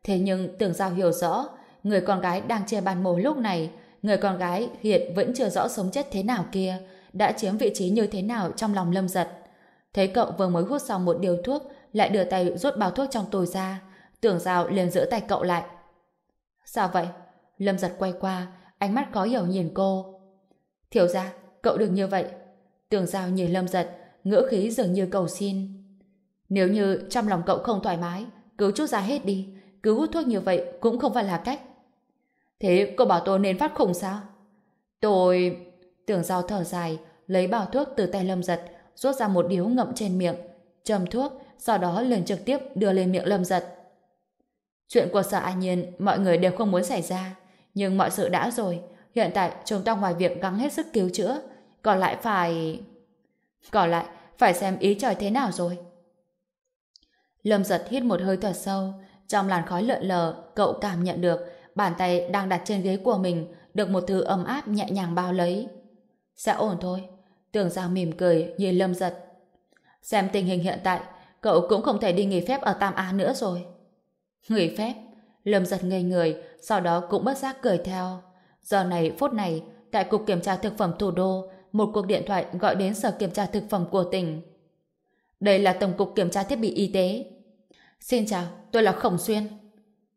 S1: Thế nhưng tưởng giao hiểu rõ, người con gái đang che bàn mồ lúc này, người con gái hiện vẫn chưa rõ sống chết thế nào kia, đã chiếm vị trí như thế nào trong lòng lâm giật. Thấy cậu vừa mới hút xong một điều thuốc, lại đưa tay rút bao thuốc trong tôi ra, tưởng giao liền giữ tay cậu lại. Sao vậy? Lâm giật quay qua, ánh mắt khó hiểu nhìn cô. thiếu ra, cậu đừng như vậy. Tưởng giao nhìn lâm giật, ngữ khí dường như cầu xin. Nếu như trong lòng cậu không thoải mái, cứ chút ra hết đi, cứ hút thuốc như vậy cũng không phải là cách. Thế cô bảo tôi nên phát khủng sao? Tôi... Tưởng giao thở dài, lấy bao thuốc từ tay lâm giật, rút ra một điếu ngậm trên miệng, châm thuốc, sau đó liền trực tiếp đưa lên miệng lâm giật. Chuyện của sở an nhiên mọi người đều không muốn xảy ra, nhưng mọi sự đã rồi, hiện tại chúng ta ngoài việc gắng hết sức cứu chữa, còn lại phải... Còn lại, phải xem ý trời thế nào rồi. Lâm giật hít một hơi thật sâu, trong làn khói lợn lờ, cậu cảm nhận được bàn tay đang đặt trên ghế của mình được một thứ ấm áp nhẹ nhàng bao lấy. Sẽ ổn thôi. Tưởng Giao mỉm cười nhìn Lâm giật. Xem tình hình hiện tại, cậu cũng không thể đi nghỉ phép ở Tam Á nữa rồi người phép? Lâm giật ngây người, sau đó cũng bất giác cười theo. Giờ này, phút này, tại Cục Kiểm tra Thực phẩm Thủ đô, một cuộc điện thoại gọi đến Sở Kiểm tra Thực phẩm của tỉnh. Đây là Tổng cục Kiểm tra Thiết bị Y tế. Xin chào, tôi là Khổng Xuyên.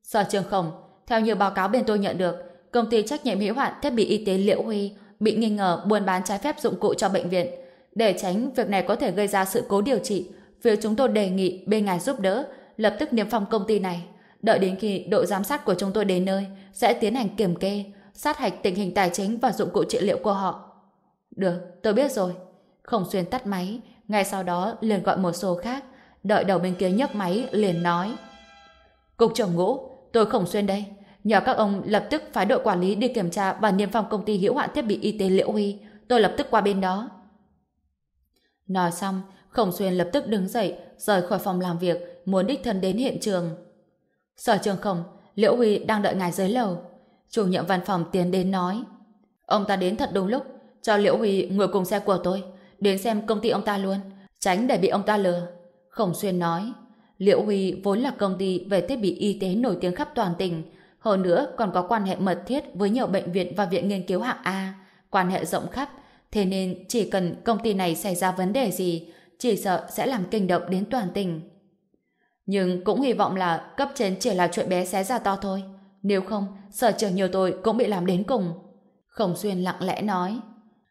S1: Sở trường Khổng, theo như báo cáo bên tôi nhận được, công ty trách nhiệm hữu hạn thiết bị y tế Liễu Huy bị nghi ngờ buôn bán trái phép dụng cụ cho bệnh viện. Để tránh việc này có thể gây ra sự cố điều trị, phía chúng tôi đề nghị bên ngài giúp đỡ, lập tức niêm phong công ty này. Đợi đến khi đội giám sát của chúng tôi đến nơi, sẽ tiến hành kiểm kê, sát hạch tình hình tài chính và dụng cụ trị liệu của họ. Được, tôi biết rồi. Khổng Xuyên tắt máy, ngay sau đó liền gọi một số khác, đợi đầu bên kia nhấc máy liền nói. Cục trưởng ngũ, tôi Khổng Xuyên đây. Nhờ các ông lập tức phái đội quản lý đi kiểm tra và niêm phong công ty hữu hạn thiết bị y tế Liễu Huy. Tôi lập tức qua bên đó. Nói xong, Khổng Xuyên lập tức đứng dậy, rời khỏi phòng làm việc, muốn đích thân đến hiện trường. Sở trường không, Liễu Huy đang đợi ngài dưới lầu. Chủ nhiệm văn phòng tiến đến nói. Ông ta đến thật đúng lúc, cho Liễu Huy ngồi cùng xe của tôi, đến xem công ty ông ta luôn, tránh để bị ông ta lừa. Khổng Xuyên nói, Liễu Huy vốn là công ty về thiết bị y tế nổi tiếng khắp toàn tỉnh, hơn nữa còn có quan hệ mật thiết với nhiều bệnh viện và viện nghiên cứu hạng A, quan hệ rộng khắp, thế nên chỉ cần công ty này xảy ra vấn đề gì, chỉ sợ sẽ làm kinh động đến toàn tỉnh. Nhưng cũng hy vọng là cấp trên chỉ là chuyện bé xé ra to thôi. Nếu không, sở trường nhiều tôi cũng bị làm đến cùng. Khổng Xuyên lặng lẽ nói.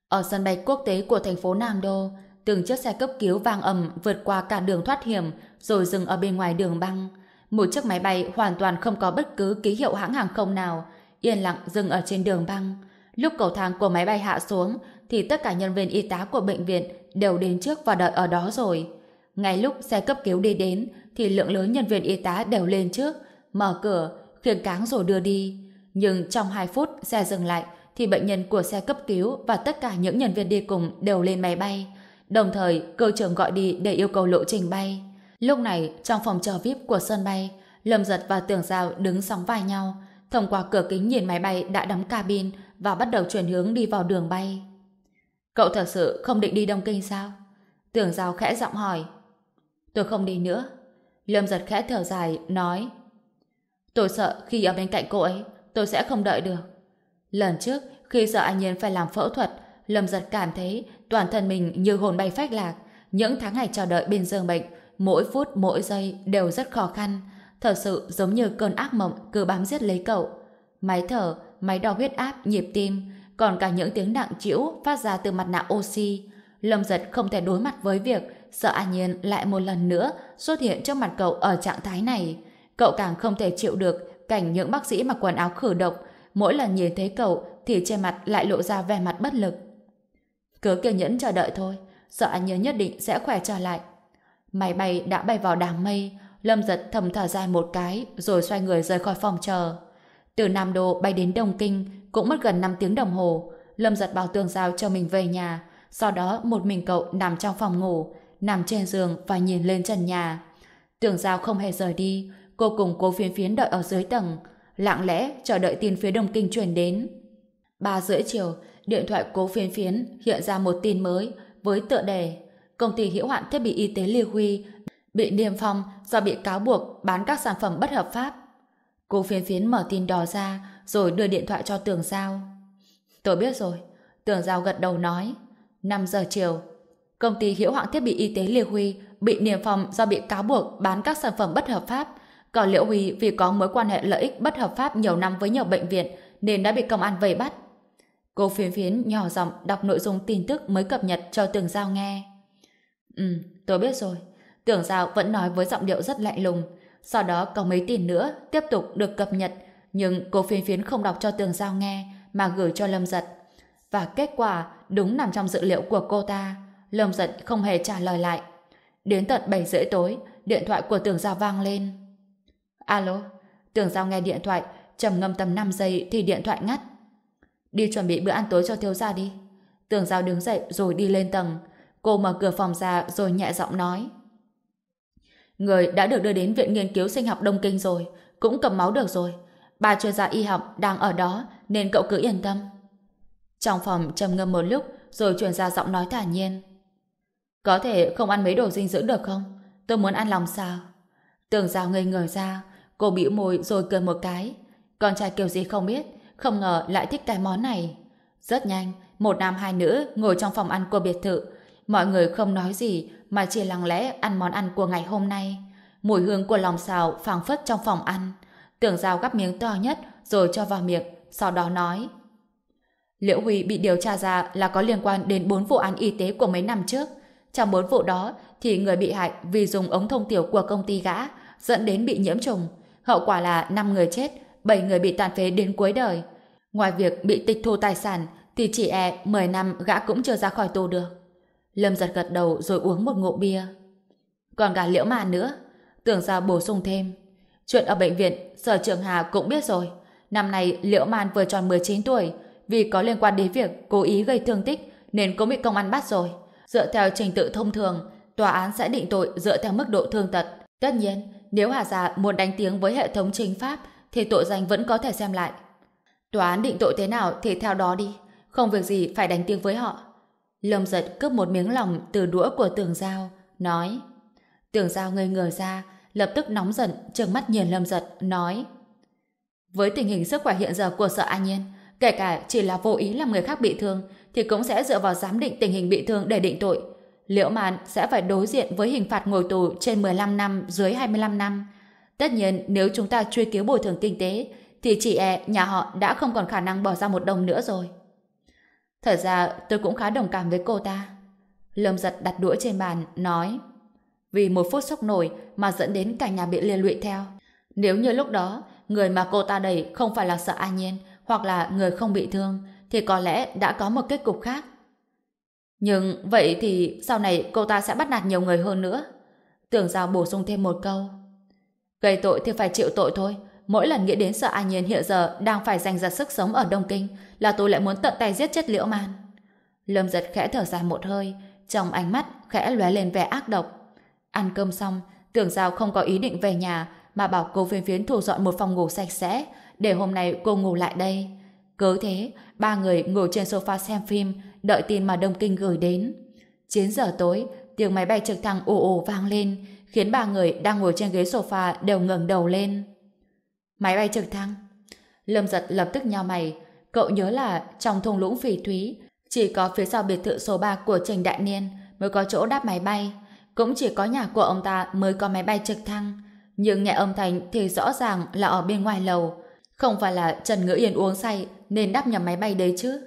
S1: Ở sân bay quốc tế của thành phố Nam Đô, từng chiếc xe cấp cứu vang ầm vượt qua cả đường thoát hiểm rồi dừng ở bên ngoài đường băng. Một chiếc máy bay hoàn toàn không có bất cứ ký hiệu hãng hàng không nào, yên lặng dừng ở trên đường băng. Lúc cầu thang của máy bay hạ xuống, thì tất cả nhân viên y tá của bệnh viện đều đến trước và đợi ở đó rồi. Ngay lúc xe cấp cứu đi đến, thì lượng lớn nhân viên y tá đều lên trước, mở cửa, khiêng cáng rồi đưa đi. Nhưng trong 2 phút xe dừng lại, thì bệnh nhân của xe cấp cứu và tất cả những nhân viên đi cùng đều lên máy bay. Đồng thời, cơ trưởng gọi đi để yêu cầu lộ trình bay. Lúc này, trong phòng chờ VIP của sân bay, Lâm Giật và Tưởng Giao đứng sóng vai nhau, thông qua cửa kính nhìn máy bay đã đóng cabin và bắt đầu chuyển hướng đi vào đường bay. Cậu thật sự không định đi Đông Kinh sao? Tưởng Giao khẽ giọng hỏi. Tôi không đi nữa. Lâm Giật khẽ thở dài, nói Tôi sợ khi ở bên cạnh cô ấy, tôi sẽ không đợi được. Lần trước, khi sợ anh Nhiên phải làm phẫu thuật, Lâm Giật cảm thấy toàn thân mình như hồn bay phách lạc. Những tháng ngày chờ đợi bên giường bệnh, mỗi phút mỗi giây đều rất khó khăn. Thật sự giống như cơn ác mộng cứ bám giết lấy cậu. Máy thở, máy đo huyết áp, nhịp tim, còn cả những tiếng nặng chịu phát ra từ mặt nạ oxy. Lâm Giật không thể đối mặt với việc sợ An Nhiên lại một lần nữa xuất hiện trước mặt cậu ở trạng thái này. Cậu càng không thể chịu được cảnh những bác sĩ mặc quần áo khử độc mỗi lần nhìn thấy cậu thì trên mặt lại lộ ra vẻ mặt bất lực. Cứ kiên nhẫn chờ đợi thôi, sợ An Nhiên nhất định sẽ khỏe trở lại. Máy bay đã bay vào đám mây, Lâm giật thầm thở dài một cái rồi xoay người rời khỏi phòng chờ. Từ Nam Đô bay đến Đông Kinh cũng mất gần 5 tiếng đồng hồ. Lâm giật bảo tường giao cho mình về nhà. Sau đó một mình cậu nằm trong phòng ngủ, nằm trên giường và nhìn lên trần nhà. Tường giao không hề rời đi, cô cùng cố phiến phiến đợi ở dưới tầng, lặng lẽ chờ đợi tin phía Đông Kinh truyền đến. Ba rưỡi chiều, điện thoại cố phiến phiến hiện ra một tin mới với tựa đề Công ty hữu hạn thiết bị y tế Liêu Huy bị niêm phong do bị cáo buộc bán các sản phẩm bất hợp pháp. Cô phiến phiến mở tin đỏ ra rồi đưa điện thoại cho Tường Giao. Tôi biết rồi. Tường Giao gật đầu nói. 5 giờ chiều, công ty hiệu hạn thiết bị y tế Liêu Huy bị niêm phong do bị cáo buộc bán các sản phẩm bất hợp pháp. Còn Liễu Huy vì có mối quan hệ lợi ích bất hợp pháp nhiều năm với nhiều bệnh viện nên đã bị công an vây bắt. Cô phiến phiến nhỏ giọng đọc nội dung tin tức mới cập nhật cho Tường Giao nghe. Ừ, tôi biết rồi. Tưởng Giao vẫn nói với giọng điệu rất lạnh lùng. Sau đó có mấy tin nữa tiếp tục được cập nhật nhưng cô phiến phiến không đọc cho Tường Giao nghe mà gửi cho Lâm Giật. Và kết quả đúng nằm trong dự liệu của cô ta. Lâm Giật không hề trả lời lại. Đến tận 7 rưỡi tối, điện thoại của Tường Giao vang lên. Alo, Tường Giao nghe điện thoại, trầm ngâm tầm 5 giây thì điện thoại ngắt. Đi chuẩn bị bữa ăn tối cho thiếu gia đi. Tường Giao đứng dậy rồi đi lên tầng. Cô mở cửa phòng ra rồi nhẹ giọng nói. Người đã được đưa đến Viện Nghiên cứu Sinh học Đông Kinh rồi, cũng cầm máu được rồi. Ba chuyên gia y học đang ở đó, nên cậu cứ yên tâm. Trong phòng trầm ngâm một lúc, rồi truyền ra giọng nói thả nhiên. Có thể không ăn mấy đồ dinh dưỡng được không? Tôi muốn ăn lòng xào. Tường giao ngây ngờ ra, cô bĩu môi rồi cười một cái. Con trai kiểu gì không biết, không ngờ lại thích cái món này. Rất nhanh, một nam hai nữ ngồi trong phòng ăn của biệt thự. Mọi người không nói gì mà chỉ lặng lẽ ăn món ăn của ngày hôm nay. Mùi hương của lòng xào phảng phất trong phòng ăn. Tưởng Giao gắp miếng to nhất rồi cho vào miệng, sau đó nói. Liễu Huy bị điều tra ra là có liên quan đến bốn vụ án y tế của mấy năm trước. Trong bốn vụ đó thì người bị hại vì dùng ống thông tiểu của công ty gã dẫn đến bị nhiễm trùng. Hậu quả là 5 người chết, 7 người bị tàn phế đến cuối đời. Ngoài việc bị tịch thu tài sản thì chỉ e 10 năm gã cũng chưa ra khỏi tù được. Lâm giật gật đầu rồi uống một ngụm bia. Còn cả liễu màn nữa. Tưởng ra bổ sung thêm. Chuyện ở bệnh viện, Sở Trường Hà cũng biết rồi. Năm nay liễu man vừa tròn 19 tuổi. Vì có liên quan đến việc cố ý gây thương tích nên cũng bị công an bắt rồi. Dựa theo trình tự thông thường, tòa án sẽ định tội dựa theo mức độ thương tật. Tất nhiên, nếu Hà Gia muốn đánh tiếng với hệ thống chính pháp thì tội danh vẫn có thể xem lại. Tòa án định tội thế nào thì theo đó đi. Không việc gì phải đánh tiếng với họ. Lâm giật cướp một miếng lòng từ đũa của tường giao, nói. Tường giao ngây ngờ ra, lập tức nóng giận, trừng mắt nhìn Lâm giật, nói. Với tình hình sức khỏe hiện giờ của sợ an nhiên, kể cả chỉ là vô ý làm người khác bị thương, thì cũng sẽ dựa vào giám định tình hình bị thương để định tội. Liễu Mạn sẽ phải đối diện với hình phạt ngồi tù trên 15 năm dưới 25 năm. Tất nhiên, nếu chúng ta truy cứu bồi thường kinh tế, thì chị e nhà họ đã không còn khả năng bỏ ra một đồng nữa rồi. Thật ra tôi cũng khá đồng cảm với cô ta. Lâm giật đặt đũa trên bàn, nói Vì một phút sốc nổi mà dẫn đến cả nhà bị liên lụy theo. Nếu như lúc đó, người mà cô ta đẩy không phải là sợ an nhiên, hoặc là người không bị thương, thì có lẽ đã có một kết cục khác. Nhưng vậy thì sau này cô ta sẽ bắt nạt nhiều người hơn nữa. Tưởng Giao bổ sung thêm một câu. Gây tội thì phải chịu tội thôi. Mỗi lần nghĩ đến sợ An Nhiên hiện giờ đang phải giành giật sức sống ở Đông Kinh là tôi lại muốn tận tay giết chết Liễu Man. Lâm giật khẽ thở dài một hơi, trong ánh mắt khẽ lóe lên vẻ ác độc. Ăn cơm xong, tưởng Giao không có ý định về nhà mà bảo cô phiên phiến thu dọn một phòng ngủ sạch sẽ để hôm nay cô ngủ lại đây. Cứ thế, ba người ngồi trên sofa xem phim, đợi tin mà Đông Kinh gửi đến. 9 giờ tối, tiếng máy bay trực thăng ồ ồ vang lên, khiến ba người đang ngồi trên ghế sofa đều ngẩng đầu lên. Máy bay trực thăng. Lâm giật lập tức nhao mày. Cậu nhớ là trong thung lũng phỉ thúy, chỉ có phía sau biệt thự số 3 của Trình Đại Niên mới có chỗ đáp máy bay. Cũng chỉ có nhà của ông ta mới có máy bay trực thăng. Nhưng nghe âm thanh thì rõ ràng là ở bên ngoài lầu. Không phải là Trần Ngữ Yên uống say nên đáp nhầm máy bay đấy chứ.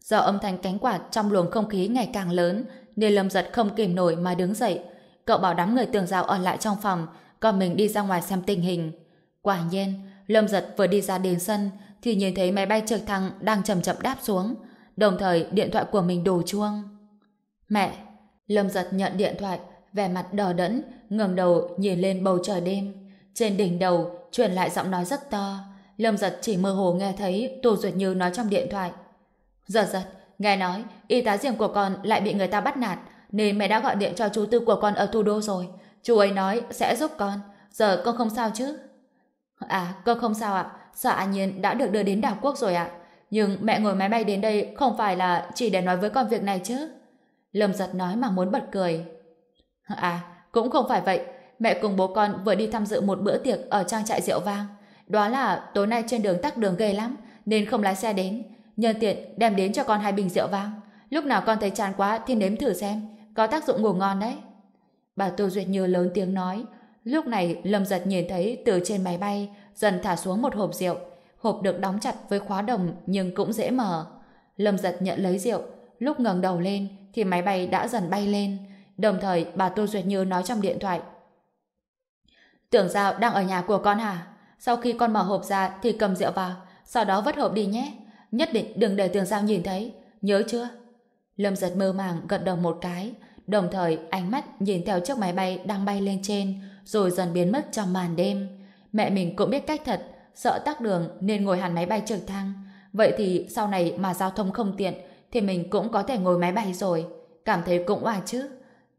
S1: Do âm thanh cánh quạt trong luồng không khí ngày càng lớn nên Lâm Giật không kìm nổi mà đứng dậy. Cậu bảo đám người tường rào ở lại trong phòng còn mình đi ra ngoài xem tình hình. Quả nhiên, Lâm Giật vừa đi ra đến sân thì nhìn thấy máy bay trực thăng đang chậm chậm đáp xuống. Đồng thời điện thoại của mình đổ chuông. Mẹ! Lâm Giật nhận điện thoại vẻ mặt đỏ đẫn ngẩng đầu nhìn lên bầu trời đêm. Trên đỉnh đầu truyền lại giọng nói rất to. Lâm Giật chỉ mơ hồ nghe thấy Tô Duyệt Như nói trong điện thoại. Giật giật, nghe nói y tá riêng của con lại bị người ta bắt nạt nên mẹ đã gọi điện cho chú tư của con ở thủ đô rồi. Chú ấy nói sẽ giúp con. Giờ con không sao chứ? À, con không sao ạ. Sợ An Nhiên đã được đưa đến đảo quốc rồi ạ. Nhưng mẹ ngồi máy bay đến đây không phải là chỉ để nói với con việc này chứ. Lâm giật nói mà muốn bật cười. À, cũng không phải vậy. Mẹ cùng bố con vừa đi tham dự một bữa tiệc ở trang trại rượu vang. Đó là tối nay trên đường tắc đường ghê lắm, nên không lái xe đến. Nhân tiện đem đến cho con hai bình rượu vang. Lúc nào con thấy chán quá thì nếm thử xem, có tác dụng ngủ ngon đấy. Bà Tô Duyệt Như lớn tiếng nói. Lúc này Lâm Giật nhìn thấy từ trên máy bay dần thả xuống một hộp rượu. Hộp được đóng chặt với khóa đồng nhưng cũng dễ mở. Lâm Giật nhận lấy rượu. Lúc ngẩng đầu lên thì máy bay đã dần bay lên. Đồng thời bà Tô Duyệt Như nói trong điện thoại. Tưởng Giao đang ở nhà của con hả? Sau khi con mở hộp ra thì cầm rượu vào, sau đó vứt hộp đi nhé. Nhất định đừng để tường giao nhìn thấy. Nhớ chưa? Lâm giật mơ màng gật đầu một cái, đồng thời ánh mắt nhìn theo chiếc máy bay đang bay lên trên, rồi dần biến mất trong màn đêm. Mẹ mình cũng biết cách thật, sợ tắc đường nên ngồi hẳn máy bay trực thăng. Vậy thì sau này mà giao thông không tiện, thì mình cũng có thể ngồi máy bay rồi. Cảm thấy cũng oà chứ.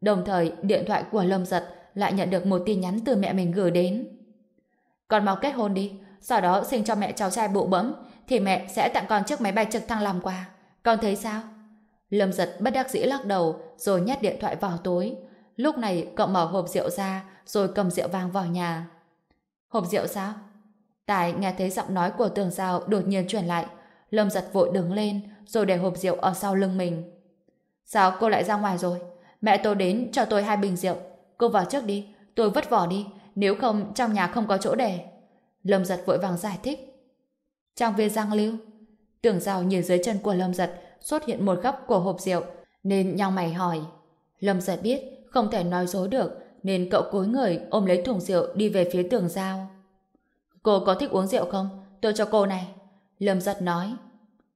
S1: Đồng thời, điện thoại của Lâm Giật lại nhận được một tin nhắn từ mẹ mình gửi đến. Con mau kết hôn đi, sau đó sinh cho mẹ cháu trai bụ bẫm, thì mẹ sẽ tặng con chiếc máy bay trực thăng làm quà. Con thấy sao? Lâm giật bất đắc dĩ lắc đầu, rồi nhét điện thoại vào túi. Lúc này cậu mở hộp rượu ra, rồi cầm rượu vang vào nhà. Hộp rượu sao? Tài nghe thấy giọng nói của tường giao đột nhiên chuyển lại. Lâm giật vội đứng lên, rồi để hộp rượu ở sau lưng mình. Sao cô lại ra ngoài rồi? Mẹ tôi đến cho tôi hai bình rượu. Cô vào trước đi, tôi vứt vỏ đi, nếu không trong nhà không có chỗ để. Lâm giật vội vàng giải thích. Trong viên giang lưu, tưởng rào nhìn dưới chân của Lâm giật xuất hiện một góc của hộp rượu, nên nhau mày hỏi. Lâm giật biết không thể nói dối được, nên cậu cúi người ôm lấy thùng rượu đi về phía tường giao. Cô có thích uống rượu không? Tôi cho cô này. Lâm giật nói.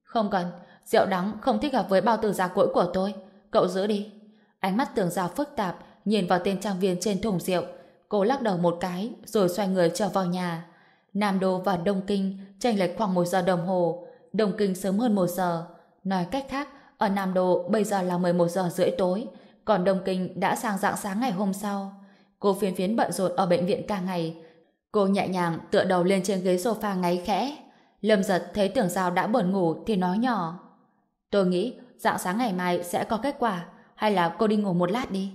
S1: Không cần, rượu đắng không thích hợp với bao tử già cỗi của tôi. Cậu giữ đi. Ánh mắt tường giao phức tạp, nhìn vào tên trang viên trên thùng rượu, Cô lắc đầu một cái, rồi xoay người trở vào nhà. Nam Đô và Đông Kinh chênh lệch khoảng một giờ đồng hồ. Đông Kinh sớm hơn một giờ. Nói cách khác, ở Nam Đô bây giờ là 11 giờ rưỡi tối, còn Đông Kinh đã sang dạng sáng ngày hôm sau. Cô phiến phiến bận rộn ở bệnh viện cả ngày. Cô nhẹ nhàng tựa đầu lên trên ghế sofa ngáy khẽ. Lâm giật thấy tưởng giao đã buồn ngủ thì nói nhỏ. Tôi nghĩ dạng sáng ngày mai sẽ có kết quả, hay là cô đi ngủ một lát đi.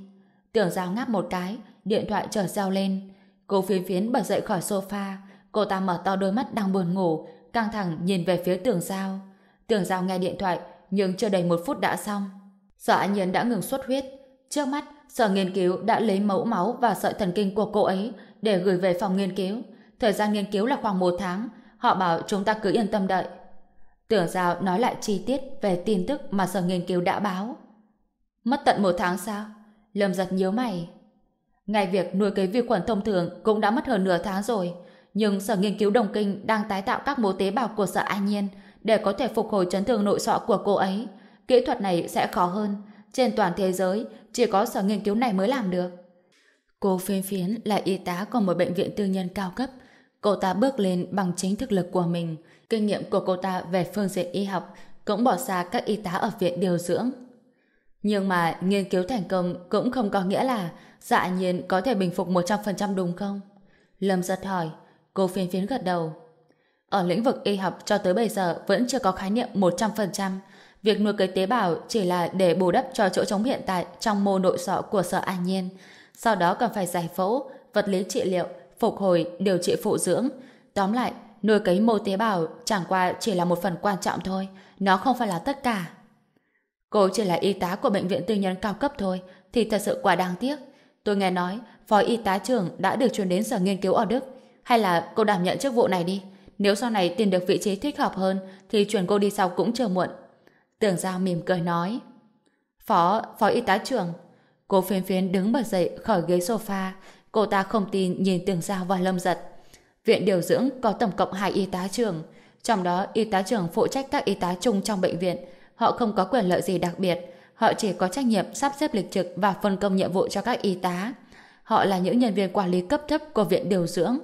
S1: Tưởng giao ngáp một cái, điện thoại chợt reo lên. Cô phiến phiến bật dậy khỏi sofa, cô ta mở to đôi mắt đang buồn ngủ, căng thẳng nhìn về phía tường giao. Tường giao nghe điện thoại, nhưng chưa đầy một phút đã xong. Sở An Nhiên đã ngừng xuất huyết. Trước mắt, sở nghiên cứu đã lấy mẫu máu và sợi thần kinh của cô ấy để gửi về phòng nghiên cứu. Thời gian nghiên cứu là khoảng một tháng. Họ bảo chúng ta cứ yên tâm đợi. Tưởng giao nói lại chi tiết về tin tức mà sở nghiên cứu đã báo. Mất tận một tháng sao? Lâm giật nhớ mày. Ngay việc nuôi cấy vi khuẩn thông thường cũng đã mất hơn nửa tháng rồi. Nhưng Sở Nghiên cứu Đồng Kinh đang tái tạo các mô tế bào của Sở An Nhiên để có thể phục hồi chấn thương nội sọ của cô ấy. Kỹ thuật này sẽ khó hơn. Trên toàn thế giới, chỉ có Sở Nghiên cứu này mới làm được. Cô phiên phiến là y tá của một bệnh viện tư nhân cao cấp. Cô ta bước lên bằng chính thực lực của mình. Kinh nghiệm của cô ta về phương diện y học cũng bỏ xa các y tá ở viện điều dưỡng. Nhưng mà nghiên cứu thành công cũng không có nghĩa là dạ nhiên có thể bình phục 100% đúng không? Lâm giật hỏi, cô phiến phiến gật đầu. Ở lĩnh vực y học cho tới bây giờ vẫn chưa có khái niệm 100%. Việc nuôi cấy tế bào chỉ là để bù đắp cho chỗ trống hiện tại trong mô nội sọ của sở an nhiên. Sau đó cần phải giải phẫu, vật lý trị liệu, phục hồi, điều trị phụ dưỡng. Tóm lại, nuôi cấy mô tế bào chẳng qua chỉ là một phần quan trọng thôi. Nó không phải là tất cả. Cô chỉ là y tá của bệnh viện tư nhân cao cấp thôi, thì thật sự quá đáng tiếc. Tôi nghe nói, phó y tá trưởng đã được chuyển đến sở nghiên cứu ở Đức. Hay là cô đảm nhận chức vụ này đi. Nếu sau này tìm được vị trí thích hợp hơn, thì chuyển cô đi sau cũng chưa muộn. Tưởng Giao mỉm cười nói. Phó, phó y tá trưởng. Cô phiên phiến đứng bật dậy khỏi ghế sofa. Cô ta không tin nhìn Tưởng Giao và Lâm Giật. Viện điều dưỡng có tổng cộng hai y tá trưởng. Trong đó, y tá trưởng phụ trách các y tá chung trong bệnh viện, Họ không có quyền lợi gì đặc biệt, họ chỉ có trách nhiệm sắp xếp lịch trực và phân công nhiệm vụ cho các y tá. Họ là những nhân viên quản lý cấp thấp của viện điều dưỡng.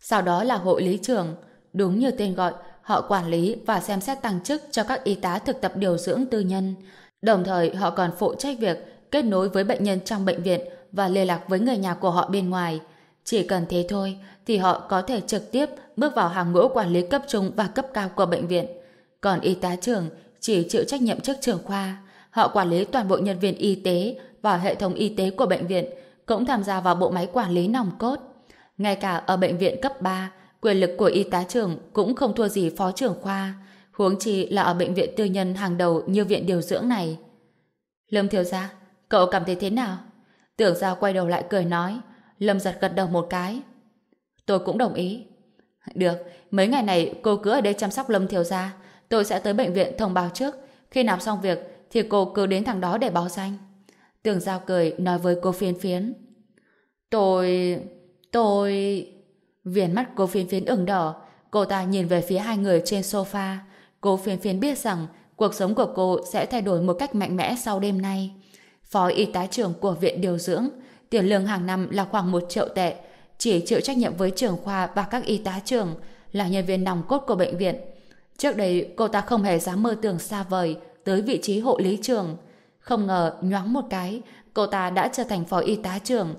S1: Sau đó là hội lý trưởng, đúng như tên gọi, họ quản lý và xem xét tăng chức cho các y tá thực tập điều dưỡng tư nhân. Đồng thời họ còn phụ trách việc kết nối với bệnh nhân trong bệnh viện và liên lạc với người nhà của họ bên ngoài. Chỉ cần thế thôi thì họ có thể trực tiếp bước vào hàng ngũ quản lý cấp trung và cấp cao của bệnh viện. Còn y tá trưởng chỉ chịu trách nhiệm trước trưởng khoa. Họ quản lý toàn bộ nhân viên y tế và hệ thống y tế của bệnh viện, cũng tham gia vào bộ máy quản lý nòng cốt. Ngay cả ở bệnh viện cấp 3, quyền lực của y tá trưởng cũng không thua gì phó trưởng khoa, huống chi là ở bệnh viện tư nhân hàng đầu như viện điều dưỡng này. Lâm Thiếu Gia, cậu cảm thấy thế nào? Tưởng Giao quay đầu lại cười nói, Lâm giật gật đầu một cái. Tôi cũng đồng ý. Được, mấy ngày này cô cứ ở đây chăm sóc Lâm Thiếu Gia, Tôi sẽ tới bệnh viện thông báo trước. Khi nào xong việc, thì cô cứ đến thằng đó để báo danh. Tường Giao cười nói với cô phiên phiến. Tôi... tôi... Viền mắt cô phiên phiến ửng đỏ. Cô ta nhìn về phía hai người trên sofa. Cô phiên phiến biết rằng cuộc sống của cô sẽ thay đổi một cách mạnh mẽ sau đêm nay. Phó y tá trưởng của viện điều dưỡng, tiền lương hàng năm là khoảng một triệu tệ, chỉ chịu trách nhiệm với trưởng khoa và các y tá trưởng, là nhân viên nòng cốt của bệnh viện. Trước đây cô ta không hề dám mơ tưởng xa vời tới vị trí hộ lý trường. Không ngờ nhoáng một cái, cô ta đã trở thành phó y tá trưởng.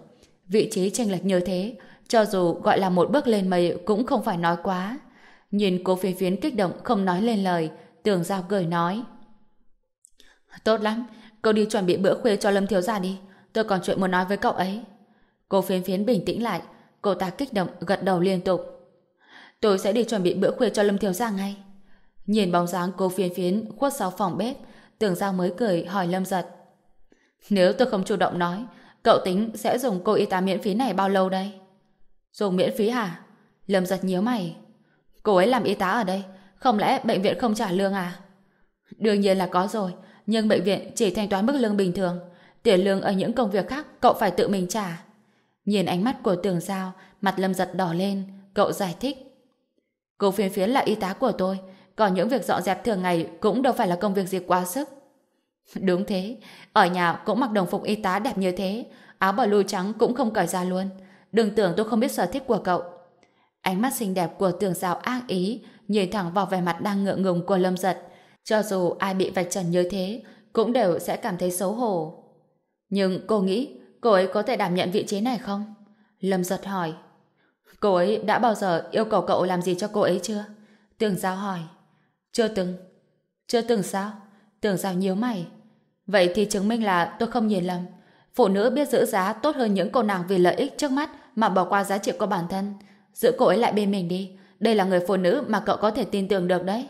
S1: Vị trí tranh lệch như thế, cho dù gọi là một bước lên mây cũng không phải nói quá. Nhìn cô phi phiến kích động không nói lên lời, tường giao cười nói. Tốt lắm, cô đi chuẩn bị bữa khuya cho Lâm Thiếu Gia đi. Tôi còn chuyện muốn nói với cậu ấy. Cô phiến phiến bình tĩnh lại, cô ta kích động gật đầu liên tục. Tôi sẽ đi chuẩn bị bữa khuya cho Lâm Thiếu Gia ngay. Nhìn bóng dáng cô phiến phiến khuất sau phòng bếp, tưởng Giao mới cười hỏi Lâm Giật. Nếu tôi không chủ động nói, cậu tính sẽ dùng cô y tá miễn phí này bao lâu đây? Dùng miễn phí hả? Lâm Giật nhíu mày. Cô ấy làm y tá ở đây, không lẽ bệnh viện không trả lương à? Đương nhiên là có rồi, nhưng bệnh viện chỉ thanh toán mức lương bình thường. Tiền lương ở những công việc khác cậu phải tự mình trả. Nhìn ánh mắt của tường giao, mặt Lâm Giật đỏ lên, cậu giải thích. Cô phiến phiến là y tá của tôi, còn những việc dọn dẹp thường ngày cũng đâu phải là công việc gì quá sức. Đúng thế, ở nhà cũng mặc đồng phục y tá đẹp như thế, áo bờ lùi trắng cũng không cởi ra luôn. Đừng tưởng tôi không biết sở thích của cậu. Ánh mắt xinh đẹp của tường rào ác ý, nhìn thẳng vào vẻ mặt đang ngượng ngùng của lâm giật. Cho dù ai bị vạch trần như thế, cũng đều sẽ cảm thấy xấu hổ. Nhưng cô nghĩ cô ấy có thể đảm nhận vị trí này không? Lâm giật hỏi. Cô ấy đã bao giờ yêu cầu cậu làm gì cho cô ấy chưa? Tường giao hỏi. Chưa từng. Chưa từng sao? Tưởng sao nhíu mày. Vậy thì chứng minh là tôi không nhìn lầm. Phụ nữ biết giữ giá tốt hơn những cô nàng vì lợi ích trước mắt mà bỏ qua giá trị của bản thân. Giữ cô ấy lại bên mình đi. Đây là người phụ nữ mà cậu có thể tin tưởng được đấy.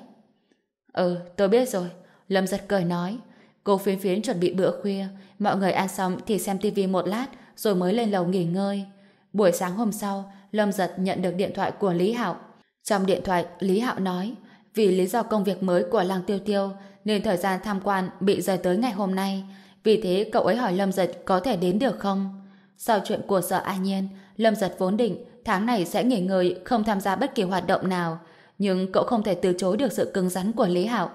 S1: Ừ, tôi biết rồi. Lâm giật cười nói. Cô phiến phiến chuẩn bị bữa khuya. Mọi người ăn xong thì xem tivi một lát rồi mới lên lầu nghỉ ngơi. Buổi sáng hôm sau, Lâm giật nhận được điện thoại của Lý Hạo. Trong điện thoại, Lý Hạo nói vì lý do công việc mới của làng tiêu tiêu, nên thời gian tham quan bị rời tới ngày hôm nay. Vì thế cậu ấy hỏi Lâm Giật có thể đến được không? Sau chuyện của sở A Nhiên, Lâm Giật vốn định tháng này sẽ nghỉ ngơi không tham gia bất kỳ hoạt động nào. Nhưng cậu không thể từ chối được sự cứng rắn của Lý Hạo.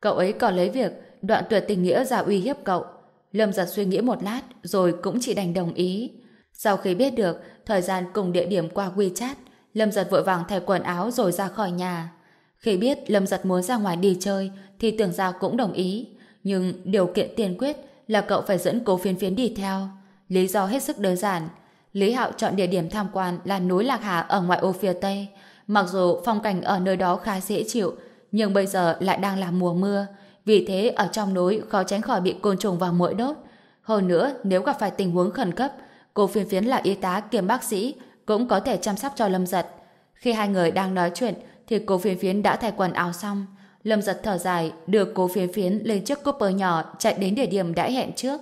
S1: Cậu ấy còn lấy việc đoạn tuyệt tình nghĩa ra uy hiếp cậu. Lâm Giật suy nghĩ một lát rồi cũng chỉ đành đồng ý. Sau khi biết được thời gian cùng địa điểm qua WeChat, Lâm Giật vội vàng thay quần áo rồi ra khỏi nhà. Khi biết Lâm Giật muốn ra ngoài đi chơi thì tưởng giao cũng đồng ý. Nhưng điều kiện tiên quyết là cậu phải dẫn cố phiến phiến đi theo. Lý do hết sức đơn giản. Lý Hạo chọn địa điểm tham quan là núi Lạc Hà ở ngoại ô phía Tây. Mặc dù phong cảnh ở nơi đó khá dễ chịu, nhưng bây giờ lại đang là mùa mưa. Vì thế ở trong núi khó tránh khỏi bị côn trùng và muỗi đốt. Hơn nữa, nếu gặp phải tình huống khẩn cấp, cô phiến phiến là y tá kiêm bác sĩ, cũng có thể chăm sóc cho Lâm Giật. Khi hai người đang nói chuyện, thì cô phiến phiến đã thay quần áo xong. Lâm Giật thở dài, đưa cô phiến phiến lên chiếc copper nhỏ chạy đến địa điểm đã hẹn trước.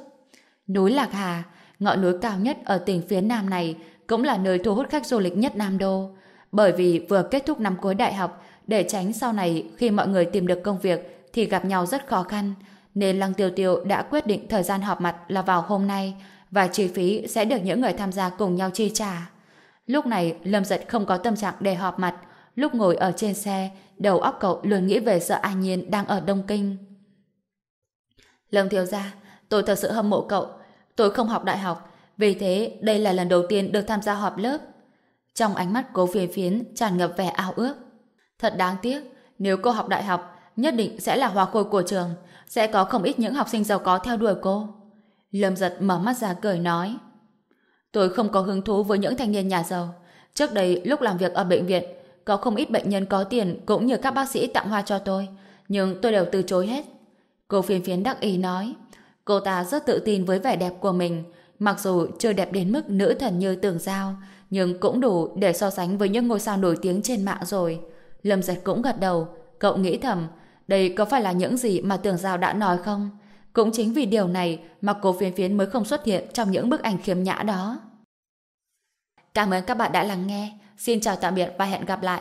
S1: Núi Lạc Hà, ngọn núi cao nhất ở tỉnh phía Nam này, cũng là nơi thu hút khách du lịch nhất Nam Đô. Bởi vì vừa kết thúc năm cuối đại học, để tránh sau này khi mọi người tìm được công việc thì gặp nhau rất khó khăn, nên Lăng Tiêu Tiêu đã quyết định thời gian họp mặt là vào hôm nay và chi phí sẽ được những người tham gia cùng nhau chi trả. Lúc này, Lâm Giật không có tâm trạng để họp mặt. Lúc ngồi ở trên xe, đầu óc cậu luôn nghĩ về sợ An Nhiên đang ở Đông Kinh. Lâm Thiếu Gia, tôi thật sự hâm mộ cậu. Tôi không học đại học, vì thế đây là lần đầu tiên được tham gia họp lớp. Trong ánh mắt cố phiền phiến tràn ngập vẻ ao ước. Thật đáng tiếc, nếu cô học đại học, nhất định sẽ là hoa khôi của trường, sẽ có không ít những học sinh giàu có theo đuổi cô. Lâm giật mở mắt ra cười nói. Tôi không có hứng thú với những thanh niên nhà giàu. Trước đây, lúc làm việc ở bệnh viện, có không ít bệnh nhân có tiền cũng như các bác sĩ tặng hoa cho tôi, nhưng tôi đều từ chối hết. Cô phiền phiến đắc ý nói. Cô ta rất tự tin với vẻ đẹp của mình, mặc dù chưa đẹp đến mức nữ thần như tưởng giao, nhưng cũng đủ để so sánh với những ngôi sao nổi tiếng trên mạng rồi. Lâm giật cũng gật đầu, cậu nghĩ thầm, đây có phải là những gì mà tưởng giao đã nói không? Cũng chính vì điều này mà cô phiến phiến mới không xuất hiện trong những bức ảnh khiếm nhã đó. Cảm ơn các bạn đã lắng nghe. Xin chào tạm biệt và hẹn gặp lại.